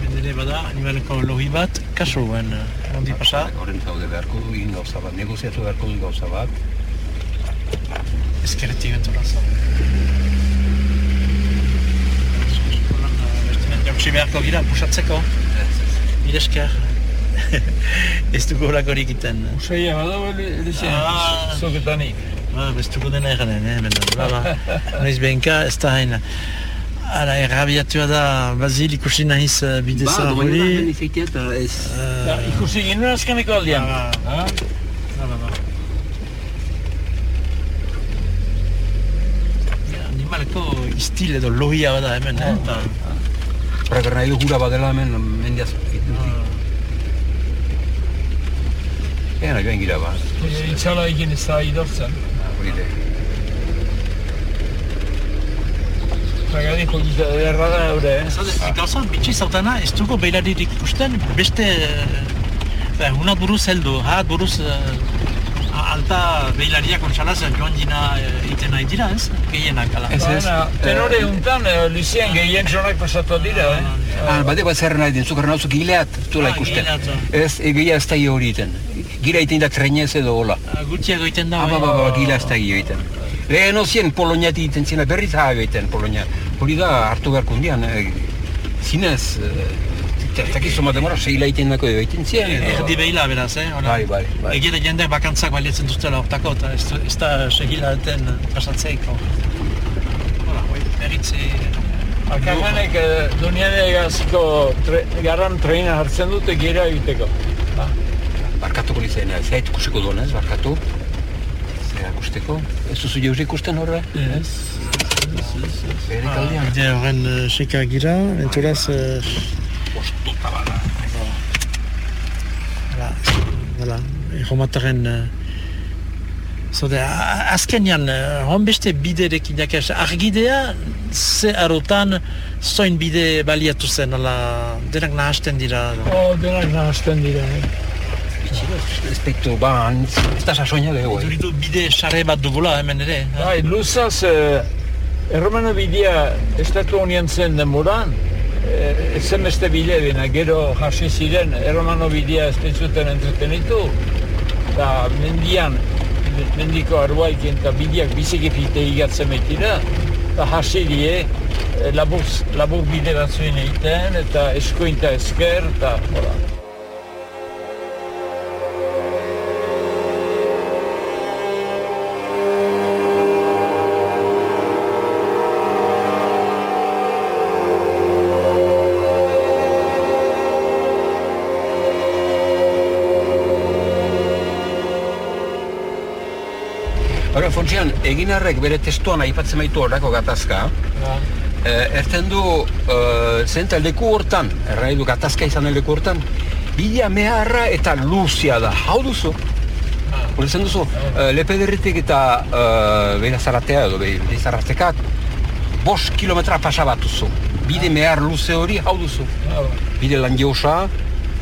[SPEAKER 2] Mendere bada, animaleko lohi bat, kaso guen, ondi pasa,
[SPEAKER 4] Horren zaude beharko du, egin gauza bat, negoziatu beharko du gauza bat.
[SPEAKER 2] ezkeretik entura zau. Jautsi beharko gira, pusatzeko, mire esker. ez dugu horakorik iten.
[SPEAKER 3] Usaia badago, Elizien,
[SPEAKER 2] Ah.
[SPEAKER 3] zoketanik.
[SPEAKER 2] Ba, dugu dena eganen, eh, hemen. Ba, ba. Noiz behinka, ez da hain. Ara, errabiatua da, Bazil ikusi nahiz uh, bideza hori.
[SPEAKER 4] izaitea eta ez...
[SPEAKER 3] Ja, ikusi ginen azkeneko aldian.
[SPEAKER 2] Ah.
[SPEAKER 3] Ah?
[SPEAKER 2] Ba, ba, ba. Animaleko istil edo lohia bada hemen, eh? Eta,
[SPEAKER 4] Horrek nahi du gura badela hemen mendiaz Ena joan gira ba,
[SPEAKER 3] Eh, Itzala egin ez da idortzen.
[SPEAKER 4] Hori
[SPEAKER 3] jokita ederra da eure, eh?
[SPEAKER 2] Zaude, gauza, bitxi zautana, ez dugu beilaririk ikusten, beste... Ba, una buruz heldu, ha, buruz... eh, alta beilariak ontsalaz joan dina eh, iten nahi dira, ez? Gehienak, ala.
[SPEAKER 4] Ez, ez.
[SPEAKER 3] Tenore untan, eh, Lucien gehien zonak pasatu dira, eh?
[SPEAKER 4] Ah, bade bat zer nahi den, zuker nauzuk gileat zuela
[SPEAKER 2] Ah,
[SPEAKER 4] ikusten. Ez, egia ez da hori iten. Gira iten da trenez edo hola.
[SPEAKER 2] Ah, Gutxiago iten da,
[SPEAKER 4] Ah, ba,
[SPEAKER 2] bai.
[SPEAKER 4] ba, ba, gila ez da egiten. Lehen ozien poloniati iten zena, berriz haio iten polonia. Hori da hartu beharko hundian, eh, zinez, eh, ez dakizu ma demora, seila iten dako edo iten edo-
[SPEAKER 2] Erdi behila beraz, eh? Hola.
[SPEAKER 4] Bai, bai, bai.
[SPEAKER 2] Egira jendeak bakantzak baliatzen duztela hortako, eta ez, ez da segila eten pasatzeiko. Hola, berritze...
[SPEAKER 3] Akaganek eh, dunian egaziko tre, garan treina hartzen dute gira egiteko.
[SPEAKER 4] Barkatuko nizien, ez zait ikusiko duan ez, barkatu. Zera ikusteko, ez duzu jauzi ikusten horre?
[SPEAKER 2] Ez.
[SPEAKER 4] Bere
[SPEAKER 2] Ah,
[SPEAKER 4] kaldean.
[SPEAKER 2] Bide horren uh, seka gira, enturaz... Uh,
[SPEAKER 4] Ostuta bada.
[SPEAKER 2] Hala, hala, erromataren... Zode, a- azkenean, uh, hon beste biderekin jakaz, argidea, ze arotan, zoin bide baliatu zen, ala, denak nahasten dira.
[SPEAKER 3] Oh, denak nahazten dira, eh?
[SPEAKER 4] Baitu, ba, ez da sasoina leho, eh?
[SPEAKER 2] Zuritu bide sare bat dugula hemen ere. eh?
[SPEAKER 3] Bai, luzaz, eh, erromano bidea estatu honien zen denboran, ez zen beste bide bina, gero hasi ziren, erromano bidea ez pentsuten entretenitu, eta mendian, mendiko arruaiken eta bideak biziki fite igatzen baitira, eta hasi die, eh, labur, labur bide batzuen egiten, eta eskointa esker, eta, hola.
[SPEAKER 4] Hora, funtzian, eginarrek bere testuan aipatzen baitu horrako gatazka, eh, erten du, eh, zen leku hortan, errai du gatazka izan leku hortan, bila meharra eta luzia da, hau duzu? Hore zen duzu, eh, lepederritik eta eh, behin azaratea edo behin azaratekak, bos kilometra pasa bat duzu. Bide mehar luze hori hau duzu. Bide lan jausa,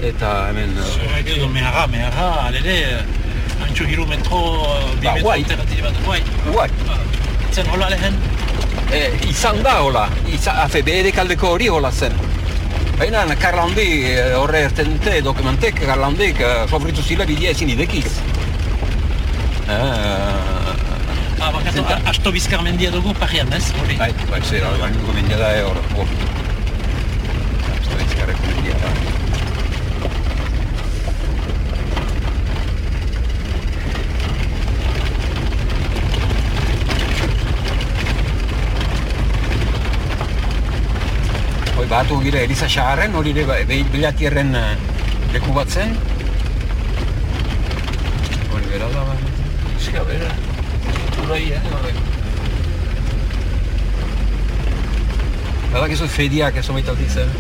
[SPEAKER 4] eta hemen...
[SPEAKER 2] Zerrak edo meharra, meharra, alere, antxo hiru metro, bi
[SPEAKER 4] Ba,
[SPEAKER 2] metro
[SPEAKER 4] guai.
[SPEAKER 2] alternative bat, guai.
[SPEAKER 4] Guai,
[SPEAKER 2] Zen hola lehen,
[SPEAKER 4] e, izan da hola, afe, behede kaldeko hori hola zen. Baina Karla Handi eh, horre erten dute dokumentek, Karla Handik uh, sofritu zila bidea ezin idekiz. Uh,
[SPEAKER 2] ah, bakatu, asto bizkar mendia dugu parian, ez? Hori.
[SPEAKER 4] bai, bai, zer, hori baino gomendia da hor, hor. Esto bizkarreko mendia da. Hoi, batu gira Eliza Xaharren, hori ere ba- bilatierren eh, leku bat zen. Hori bera da, bai.
[SPEAKER 3] Eska, bera, urai, eh, horre.
[SPEAKER 4] Badak ez fediak ez omeita ditzen.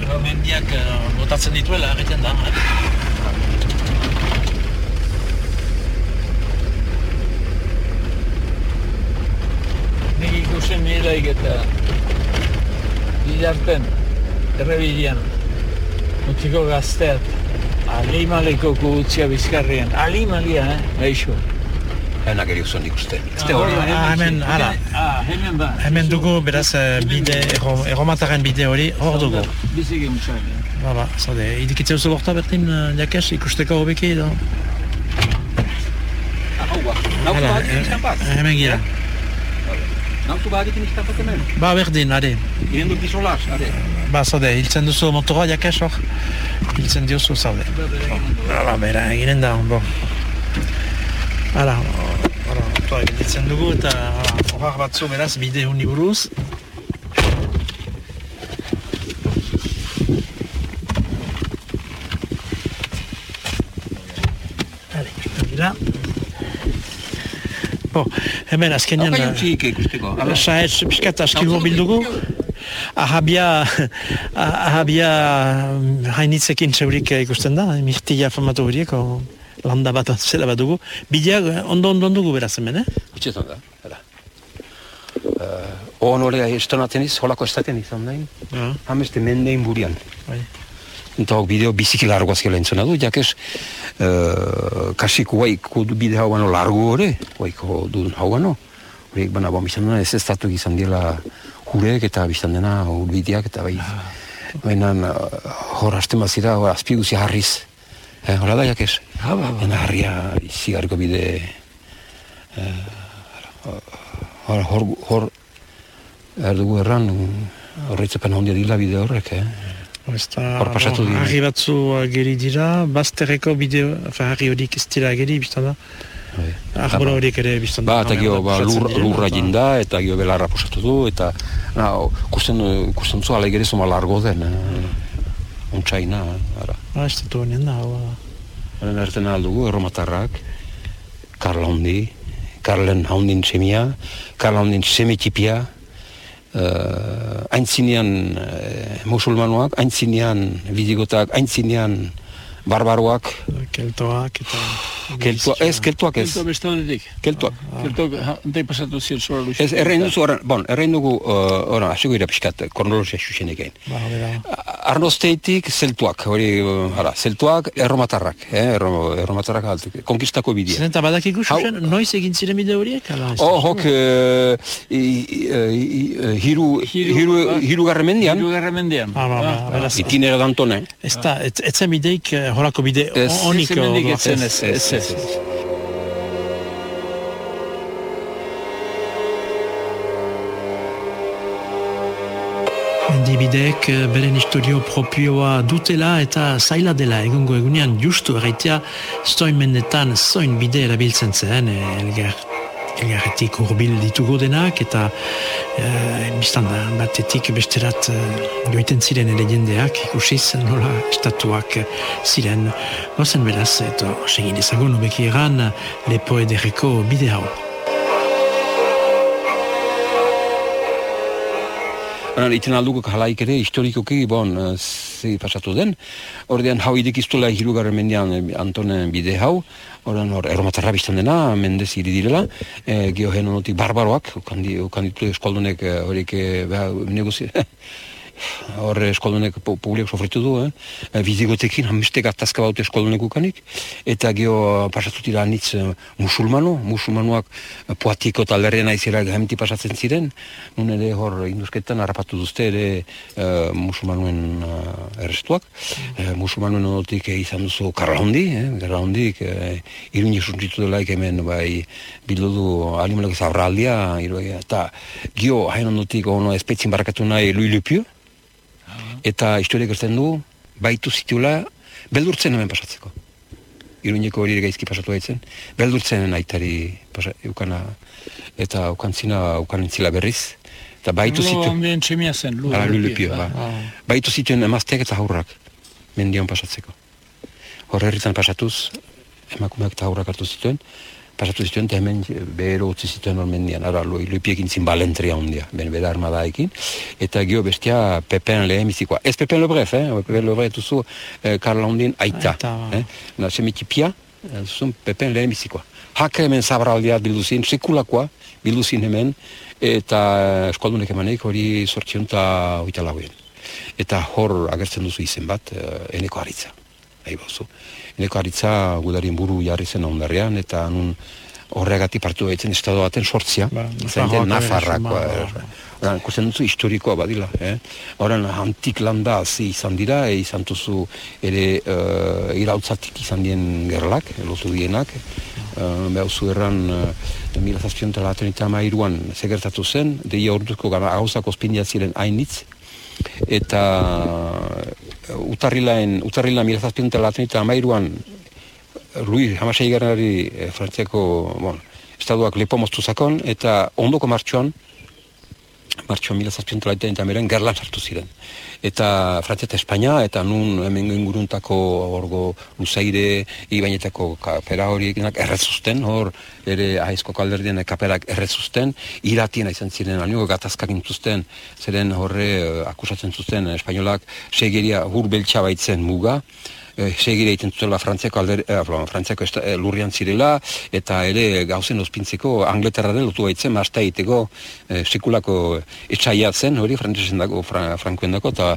[SPEAKER 2] Ero mendiak eh, botatzen dituela, egiten da. eh?
[SPEAKER 3] Nik ikusen nireik eta bilarten, errebidean, mutiko gazteat, alimaleko kugutzia bizkarrian, alimalia, eh, gaixo.
[SPEAKER 4] Enak eri usan ikusten. Ez da hori.
[SPEAKER 2] Ah, hemen, hala.
[SPEAKER 3] Ah, hemen ba.
[SPEAKER 2] Hemen dugu, beraz, eh, bide, erro- erromataren bide hori, hor dugu.
[SPEAKER 3] Biziki musak, eh.
[SPEAKER 2] Ba, ba, zade, idikitze duzu borta bertin, eh, jakes, ikusteko hobeki edo?
[SPEAKER 4] Hau ba,
[SPEAKER 2] Hala,
[SPEAKER 4] bahadik
[SPEAKER 2] eh,
[SPEAKER 4] iztapat.
[SPEAKER 2] hemen gira.
[SPEAKER 4] Nautu bahadik iztapat hemen.
[SPEAKER 2] Ba, berdin, are.
[SPEAKER 4] Iren dut isolaz, are.
[SPEAKER 2] Ba, zade, hiltzen duzu motorra jakes hor, hiltzen diozu zaude. Hala, bera, eginen da, bo. Hala, hala, egiten dugu eta horrak batzu beraz bide honi buruz. Hale, gira. Bo, hemen azkenean...
[SPEAKER 4] Haukai utzik ikusteko. Hala.
[SPEAKER 2] Saez, pixkat askilbo bildugu. Ahabia, ahabia hainitzekin zeurik ikusten da, mirtila famatu horiek, o landa bat zela bat dugu. Bideak eh, ondo ondo dugu beraz hemen, eh?
[SPEAKER 4] Utsetan da, hala. Uh, Oan hori estonatzen iz, holako estaten izan nahi.
[SPEAKER 2] Ja,
[SPEAKER 4] Hameste mendein burian.
[SPEAKER 2] bai.
[SPEAKER 4] Eta hok bideo biziki largo azkela entzuna du, jakez, uh, kasiko guaiko du bide hau bano largo hori, guaiko du hau bano. Horiek bana bom izan dena ez ez datu izan dela jurek eta biztan dena urbideak eta bai. Baina uh, hor hasten bazira, hor azpi harriz. Eh, hola da jakez.
[SPEAKER 3] Ha, ba, ba.
[SPEAKER 4] Baina harria izigarriko bide... eh, hor, hor, hor, erdugu erran, horretzepen handia dila bide horrek, eh?
[SPEAKER 2] Ez da, harri batzu ageri dira, bazterreko bideo, fa, harri horiek ez dira ageri, biztan da.
[SPEAKER 4] Bai.
[SPEAKER 2] Arbora horiek ere biztan da.
[SPEAKER 4] Ba, eta gio, ba, lur, lurra jinda, eta gio belarra posatu du, eta na, kusten, kusten zu alegere zoma largo den, eh? Untxaina, ara.
[SPEAKER 2] Ah, ez dut honen da, hau da.
[SPEAKER 4] Haren erten aldugu, erromatarrak, Karl Handi, Karlen Handin semia, Karl Handin semetipia, uh, aintzinean uh, musulmanoak, aintzinean bidigotak, aintzinean barbaroak,
[SPEAKER 2] Keltoak eta...
[SPEAKER 4] Keltua, ez, keltuak ez.
[SPEAKER 3] Kelto beste aldetik.
[SPEAKER 4] Keltuak.
[SPEAKER 3] Kelto, hantai pasatu ziren zora luxe.
[SPEAKER 4] Ez, errein duzu, bon, errein dugu, uh, oran, hasiko gira pixkat, kronologia xuxen egin.
[SPEAKER 2] Ba.
[SPEAKER 4] Arnosteitik zeltuak, hori, hala, zeltuak erromatarrak, eh, erro, erromatarrak altuk, konkistako bidea.
[SPEAKER 2] Zeren eta badakiku
[SPEAKER 4] Hau-
[SPEAKER 2] zuzen, noiz egin ziren bide horiek? Ala,
[SPEAKER 4] Oh, hok, uh, i- i- hiru,
[SPEAKER 3] Hiru-
[SPEAKER 4] hiru, hiru garremendian,
[SPEAKER 3] Hiru garra mendean.
[SPEAKER 2] Ah, ba, ba,
[SPEAKER 4] itinera dantone.
[SPEAKER 2] Ez da, ez, ez zen bideik horako bide
[SPEAKER 4] Ez,
[SPEAKER 2] onik.
[SPEAKER 3] ez
[SPEAKER 2] orduan.
[SPEAKER 3] ez ez, ez, ez.
[SPEAKER 5] Mendibideek eh, beren historio propioa dutela eta zaila dela egungo egunean justu erraitea zoin mendetan zoin bide erabiltzen zen eh, elgar elgarretik hurbil ditugu denak eta e, biztan da batetik besterat e, joiten ziren ere jendeak ikusiz nola estatuak eh, ziren gozen beraz eta segin ezagun ubeki egan lepo ederreko bide hau.
[SPEAKER 4] Baina, iten alduko jalaik ere, historikoki, bon, eh, ze pasatu den. Ordean, hau idekiztula hirugarren mendian eh, Antonen bide hau, Oran hor, erromatarra biztan dena, mendez hiri direla, e, geohen onotik barbaroak, ukan, di, ukan eh, horiek e, negozi... hor eskoldunek pu- publiko sofritu du, eh? E, Bizigotekin, hamiste gatazka baute eskoldunek ukanik, eta geho pasatu dira anitz eh, musulmano, musulmanoak eh, poatiko eta lerren aizera gaimiti pasatzen ziren, nun ere hor induzketan harrapatu duzte ere eh, musulmanoen uh, errestuak, Eh, musulmanoen odotik eh, izan duzu karra hondi, eh? karra hondik, eh, iruñi suntitu delaik hemen bai bildu du animalak zaurraldia, iruagia, eta gio hain ondotik ono espetzin barakatu nahi Louis Lepio, eta historiak gertzen du, baitu zitula, beldurtzen hemen pasatzeko. Iruñeko hori gaizki pasatu baitzen, beldurtzen aitari pasa, eukana, eta eukantzina eukanentzila berriz, eta baitu
[SPEAKER 3] Lo
[SPEAKER 4] zitu,
[SPEAKER 3] handien txemia zen. Lupio,
[SPEAKER 4] lulupio, ba.
[SPEAKER 3] ba.
[SPEAKER 4] Baitu zituen emazteak eta haurrak, mendian pasatzeko. Horre herritan pasatuz, emakumeak eta haurrak hartu zituen, pasatu zituen, eta hemen behero utzi zituen hor mendian, ara, lo, lupiekin zin balentria hondia, ben bera armadaekin, eta gio bestia Pepen lehemizikoa. Ez Pepen Lebref, eh? Pepen Lebref duzu eh, Karla hondien aita.
[SPEAKER 2] Aita, ba.
[SPEAKER 4] eh? Na, semitipia, eh, duzun Pepen lehemizikoa. Hak hemen zabraldia bilduzin, sekulakoa bilduzin hemen, eta eh, eskoldunek emanek hori sortzion eta oita lagoen. Eta hor agertzen duzu izen bat, eh, eneko haritza. Nahi bauzu. Eneko haritza gudarien buru jarri zen ondarrean, eta nun horregatik partu baitzen estado baten sortzia.
[SPEAKER 2] Ba,
[SPEAKER 4] zen
[SPEAKER 2] Nafarroako
[SPEAKER 4] Nafarrakoa.
[SPEAKER 2] erresuma,
[SPEAKER 4] eh, Oran, ikusten duzu historikoa badila, eh? Oran, antik landa zi izan dira, e, izan duzu ere uh, irautzatik izan dien gerlak, lotu dienak, uh, behauzu erran uh, mila zazpion eta mairuan segertatu zen, deia orduko gara gauzak ospindia ziren hainitz, eta utarrilaen, utarrila mila zazpion talaten eta mairuan Luis Hamasei garnari e, frantziako, bon, estaduak lepo moztu zakon, eta ondoko martxoan, martxoan mila zazpion talaiten eta meren gerlan sartu ziren. Eta Frantzia eta Espainia, eta nun hemen inguruntako orgo luzaire, ibainetako kapera horiek errezuzten, hor ere aizko kalderdien kaperak errezuzten, iratien izan ziren, anio gatazkak intuzten, zeren horre eh, akusatzen zuzten espainolak segeria hur beltsa baitzen muga, eh, segire egiten zutela Frantziako, alder, pardon, Frantziako esta, eh, lurrian zirela, eta ere gauzen ospintzeko Angleterraren lotu baitzen, mazta egiteko eh, sekulako etxaia zen, hori, frantzesen dago, fra, frankoen dago, eta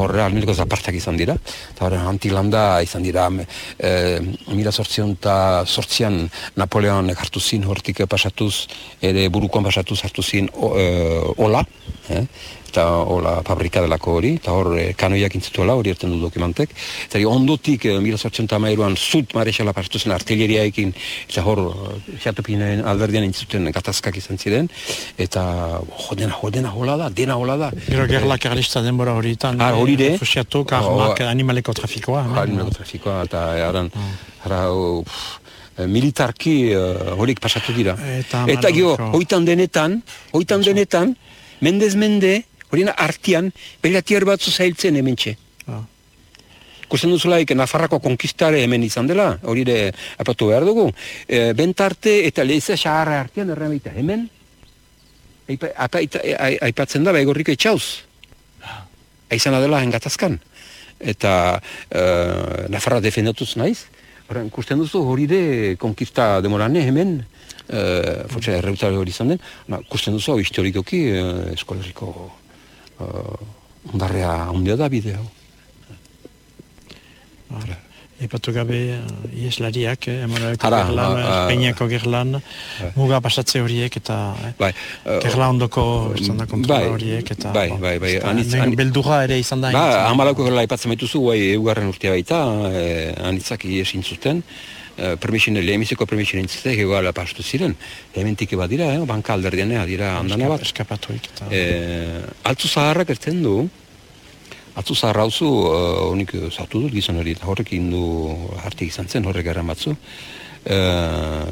[SPEAKER 4] horre almeneko zapartak izan dira, eta horren antilanda izan dira, eh, mila sortzion eta sortzian Napoleon hartu zin, hortik pasatuz, ere burukoan pasatuz hartu zin o, eh, ola, eh? Eta hola fabrika delako hori, eta hor eh, kanoiak intzituela, hori erten du dokumentek. Eta hori, ondotik, eh, mila sortzen eta mairuan, zut marexala pasatu zen artilleriaekin, eta hor, eh, xatopinen alderdian intzuten gatazkak izan ziren, eta jo, dena, jo, dena hola da, dena hola da.
[SPEAKER 2] Gero gerla karlista denbora horietan.
[SPEAKER 4] Ah, hori ere.
[SPEAKER 2] Refusiatok,
[SPEAKER 4] Oh,
[SPEAKER 2] armak, animaleko trafikoa. eh?
[SPEAKER 4] Animaleko trafikoa, eta haran, hara, oh, pff, eh, militarki uh, horiek pasatu dira.
[SPEAKER 2] Eta
[SPEAKER 4] Eta gio, hoitan denetan, hoitan denetan, mendez mende, horien artian, belatier batzu zailtzen hementxe.
[SPEAKER 2] Ah.
[SPEAKER 4] Kusten duzulaik, Nafarrako konkistare hemen izan dela, hori ere apatu behar dugu. E, bentarte eta lehizea xaharra artean erren baita, hemen, ai- aipatzen da, begorriko etxauz. Aizan adela engatazkan. Eta e, Nafarra defendatuz naiz, Horren, kusten duzu hori de konkista demorane hemen, uh, fortsa erreutare hori izan den, kusten duzu historikoki uh, eskoleriko uh, ondarrea ondia da bide hau.
[SPEAKER 5] Epatu gabe, uh, ieslariak, eh, Emorako
[SPEAKER 4] Hara,
[SPEAKER 5] gerlan,
[SPEAKER 4] ah, ah.
[SPEAKER 5] Peñako gerlan, muga pasatze horiek eta eh,
[SPEAKER 4] Bai, uh,
[SPEAKER 5] gerla ondoko izan da kontrola
[SPEAKER 4] bai,
[SPEAKER 5] horiek eta
[SPEAKER 4] bai, bai, bai,
[SPEAKER 5] eta
[SPEAKER 4] anitz-
[SPEAKER 5] hemen
[SPEAKER 4] ani-
[SPEAKER 5] beldurra ere izan da.
[SPEAKER 4] Ba, hamalauko gerla ipatzen baituzu, guai eugarren urtea baita, eh, anitzak iesin zuten, eh, permisin, lehemiseko permisin entzite, gegoala pastu ziren. Hementik bat dira, eh, banka alderdianea dira handana bat.
[SPEAKER 5] Eskapatuik eta...
[SPEAKER 4] Eh, altzu zaharrak ertzen du, altzu zaharra hauzu, uh, honik zatu dut gizon hori, eta horrek indu hartik izan zen, horrek erran batzu. Eh,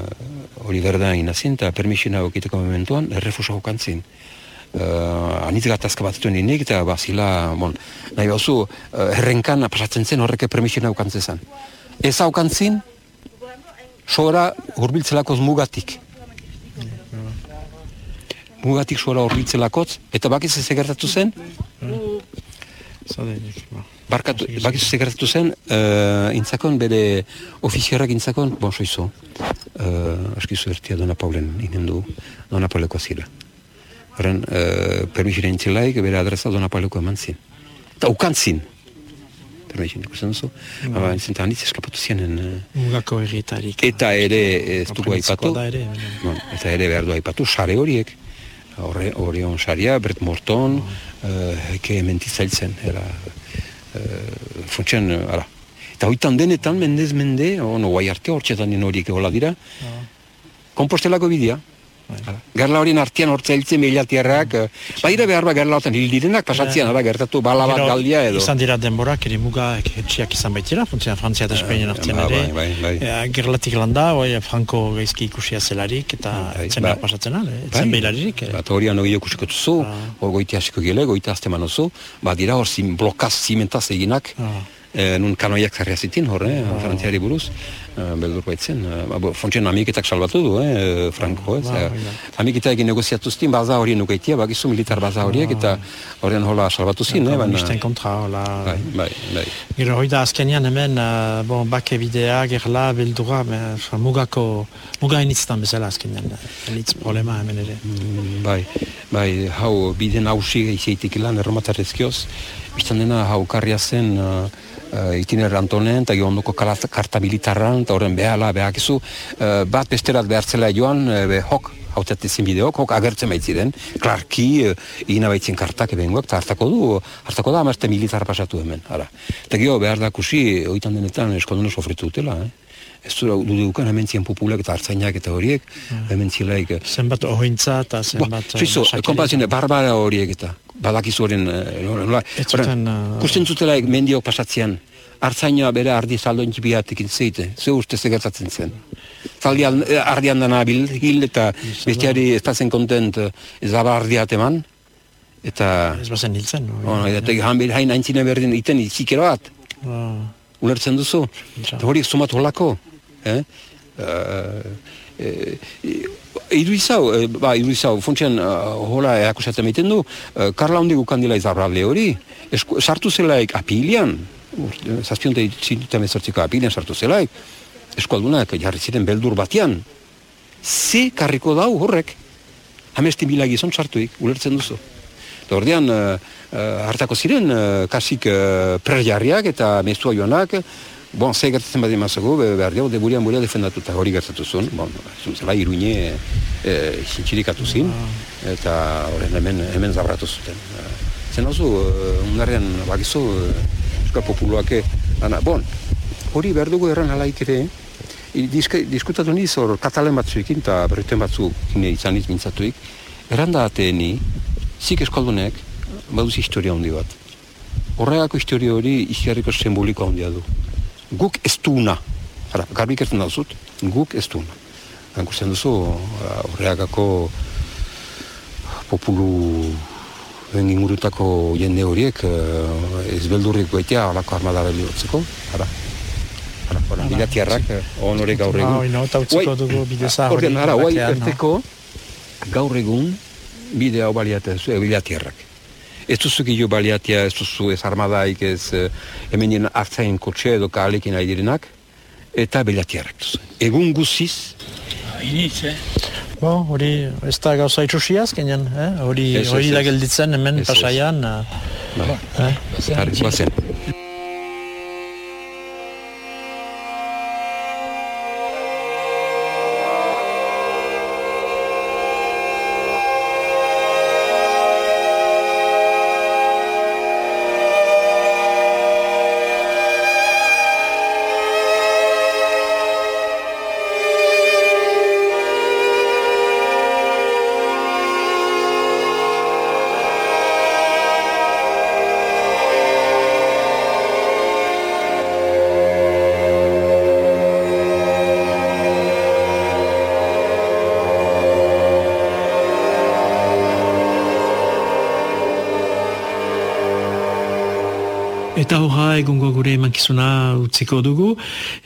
[SPEAKER 4] hori berda inazin, eta permisina okiteko momentuan, errefusa hokantzin. Uh, anitz gatazka bat zuen inik, eta bazila, bon, nahi bauzu, uh, herrenkan pasatzen zen horrek permisina hokantzen zen. Ez haukantzin, sora hurbiltzelakoz mugatik. Mugatik sora hurbiltzelakotz, eta bakiz ez gertatu zen,
[SPEAKER 5] ba.
[SPEAKER 4] Barkatu, bakizu ze gertatu zen, uh, intzakon, bere ofiziarrak intzakon, bon, soizu, uh, askizu ertia Dona Paulen, inen du, Dona Pauleko zira. Horren, uh, permisire intzilaik, bere adresa Dona Pauleko eman zin. Eta ukan zin. Permisire, ikusten duzu. Ba, entzien, eta anitz eskapatu zienen. eh,
[SPEAKER 5] Mugako erritarik.
[SPEAKER 4] eta ere ez dugu aipatu,
[SPEAKER 5] ere, baina.
[SPEAKER 4] bon, eta ere behar du aipatu, sare horiek. Horre, Orion Saria, Bert Morton, uh, eke mentitzailtzen, era, uh, funtsian, uh, ara. Eta hoitan denetan, mendez mende, ono, guai arte hortxetan din horiek egola dira, kompostelako bidea. Hala. Gerla horien artean hortza hiltzen behilatiarrak, uh, badira behar ba gerla hortan hil direnak, pasatzean, ara, gertatu bala bat galdia edo.
[SPEAKER 5] Izan dira denborak, ere muga etxiak izan baitira, funtzioan Frantzia eta Espainian artean
[SPEAKER 4] ba,
[SPEAKER 5] ere.
[SPEAKER 4] bai, bai, bai.
[SPEAKER 5] Gerlatik landa, oi, Franco gaizki ikusia zelarik, eta
[SPEAKER 4] Bai,
[SPEAKER 5] etzen
[SPEAKER 4] ba-
[SPEAKER 5] pasatzen ale, etzen behilaririk. eh.
[SPEAKER 4] Bat hori hori ikusiko duzu, hor goiti hasiko gile, goita azte manozu, bat dira hor zim, blokaz zimentaz eginak,
[SPEAKER 5] Ah.
[SPEAKER 4] eh, nun kanoiak zarria zitin hor, eh, frantziari buruz, eh, beldur baitzen, eh, ba, bo, fontzen amiketak salbatu du, eh, Franco, ez,
[SPEAKER 5] Ba,
[SPEAKER 4] eh, amiketak egin negoziatuztin, baza hori nukaitia, bakizu militar baza horiek, eta horren hola salbatu zin, eh, baina...
[SPEAKER 5] Komunisten kontra, hola.
[SPEAKER 4] Bai, bai, bai.
[SPEAKER 5] Gero, hoi da, azkenean hemen, uh, bon, bake bidea, gerla, beldura, mugako, muga initztan bezala azkenean, eh, enitz problema hemen ere.
[SPEAKER 4] Mm, Bai, bai, hau bide nausi izaitik lan erromatarrezkioz, biztan dena hau karria zen uh, uh, itiner Antonen, eta gero ondoko karta militarran, eta horren behala, behakizu, uh, bat besterat behartzela joan, uh, be, hok, hautatezin bideok, hok agertzen baitziren, klarki, uh, ina baitzin kartak ebengoak, eta hartako du, hartako da, amazte militar pasatu hemen, ara. Eta gero behar da kusi, oitan denetan eskondono sofritu dutela, eh? Ez du dudukan hemen zien populak eta hartzainak eta horiek, hemen zielaik, eh,
[SPEAKER 5] Zenbat ohointza eta
[SPEAKER 4] Ba,
[SPEAKER 5] zenbat... eh, masakeri.
[SPEAKER 4] konpazine, barbara horiek eta badakizu horien, eh, nola,
[SPEAKER 5] eh,
[SPEAKER 4] kusten zutelaik mendiok pasatzean, hartzaina bere ardi saldo intzipiatik zeite, ze uste ze gertatzen zen. Zaldi al- eh, ardian dana bil, hil eta bestiari ez da zen kontent ez daba ardiat eman, eta,
[SPEAKER 5] Ez bazen hiltzen, no?
[SPEAKER 4] ono, eta ber- hain aintzine berdin iten izikero bat,
[SPEAKER 5] Ah,
[SPEAKER 4] ulertzen duzu, eta horiek sumatu holako, eh? Uh, eh, Iruizau, eh, ba, iruizau, funtsian uh, hola erakusatzen egiten du, uh, Karla hondi gukan dila izarralde hori, esku, sartu zelaik apilian, zazpionte zintuta mezortziko apilian sartu zelaik, eskualdunak jarri ziren beldur batean, ze karriko dau horrek, hamesti mila gizon sartuik, ulertzen duzu. Ordean, uh, uh, hartako ziren, uh, kasik uh, prerjarriak eta mezua joanak, bon, ze gertatzen bat emazago, be, behar diago, deburian buria defendatu eta hori gertatu zuen, bon, zuntzela iruine e, zintxirikatu zin, eta horren hemen, hemen zabratu zuten. Uh, zen oso, uh, undarrean, bakizu, uh, euskal populuake, ana, bon, hori behar dugu erran alaik ere, diska, diskutatu niz hor katalen batzuekin eta berreten batzuk izan niz mintzatuik, erranda ateeni, zik eskaldunek, baduz historia handi bat. Horregako historia hori izjarriko simboliko handia du. Guk ez duuna, ara, garbik ez dauzut, guk ez duuna. Ikusten duzu, ah, horregako populu den ingurutako jende horiek eh, ez beldurrik goitea alako armadara bihurtzeko, ara. Ara, ara, bilatiarrak, eh, onore gaur egun.
[SPEAKER 5] Ah, oino, eta utziko dugu bide zahar
[SPEAKER 4] Ordean,
[SPEAKER 5] hori
[SPEAKER 4] ara, guai,
[SPEAKER 5] bakean, no?
[SPEAKER 4] erteko, gaur egun, bide hau baliatea zu, bilatiarrak. Ez duzu gilo baliatia, ez duzu ez armadaik, ez eh, hemenien hartzain kotxe edo kalekin nahi direnak, eta belatiarrak duzu. Egun guziz,
[SPEAKER 3] Iniz, eh?
[SPEAKER 8] Bon, hori, ez da gauza itxusi azkenean, eh? hori, hori da gelditzen hemen pasaian. eh,
[SPEAKER 4] bai,
[SPEAKER 8] eh?
[SPEAKER 4] Bazen.
[SPEAKER 2] Eta horra egungo gure emankizuna utziko dugu,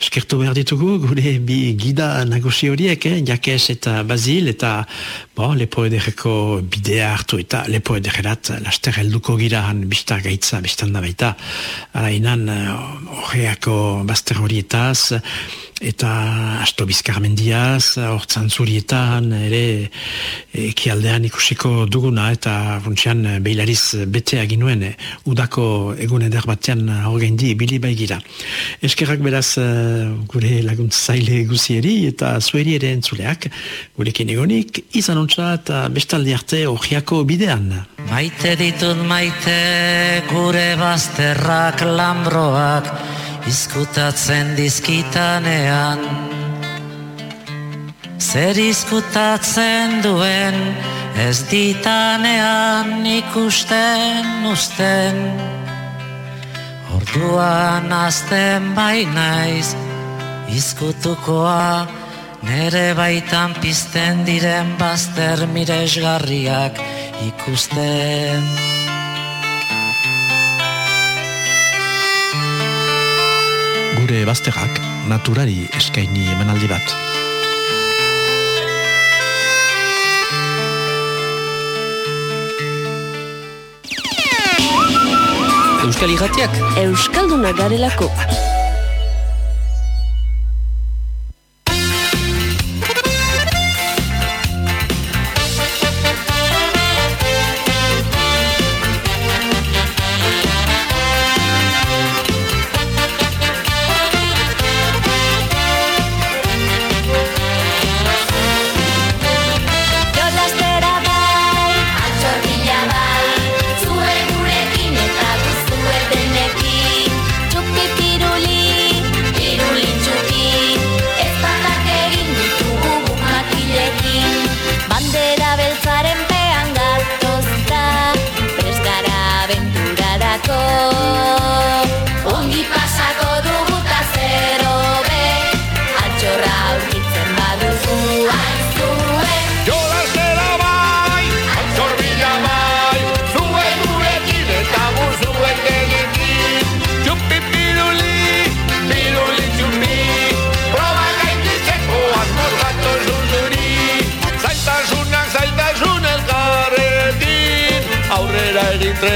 [SPEAKER 2] eskertu behar ditugu gure bi gida nagusi horiek, eh? Jakes eta Bazil, eta bon, lepo ederreko bidea hartu eta lepo ederrerat laster helduko gira han bista gaitza, bistan da baita, alainan horreako bazter horietaz, eta asto bizkarmendiaz, hortzan zurietan, ere ekialdean ikusiko duguna, eta funtsian beilariz bete aginuen, udako egun eder batean horgendi ibili baigira. Eskerrak beraz eh, gure laguntzaile guzieri eta zueri ere entzuleak, gurekin egonik, izan ontsa eta bestaldi arte horiako bidean.
[SPEAKER 1] Maite ditut maite gure bazterrak lambroak izkutatzen dizkitanean. Zer izkutatzen duen ez ditanean ikusten usten Orduan azten bai naiz izkutukoa Nere baitan pizten diren bazter miresgarriak ikusten
[SPEAKER 2] Gure bazterrak naturari eskaini emanaldi bat.
[SPEAKER 9] Euskal Irratiak
[SPEAKER 10] Euskalduna garelako.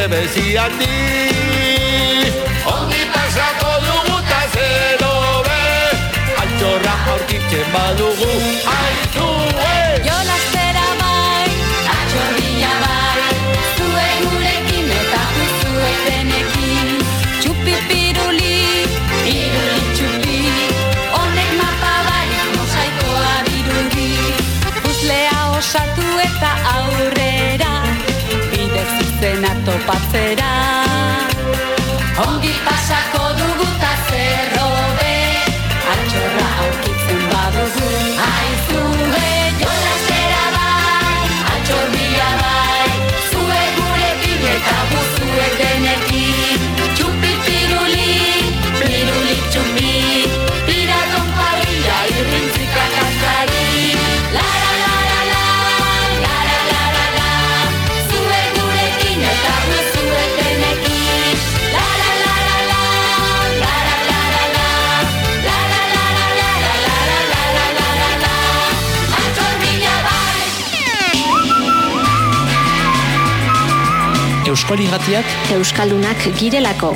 [SPEAKER 11] Egin
[SPEAKER 12] trebezi handiz. Ongi pasako dugu ta zero be, altxorra aurkitzen badugu, aizue!
[SPEAKER 11] Topatzera. Ongi pasako dugu
[SPEAKER 9] Euskal Irratiak
[SPEAKER 10] Euskaldunak girelako.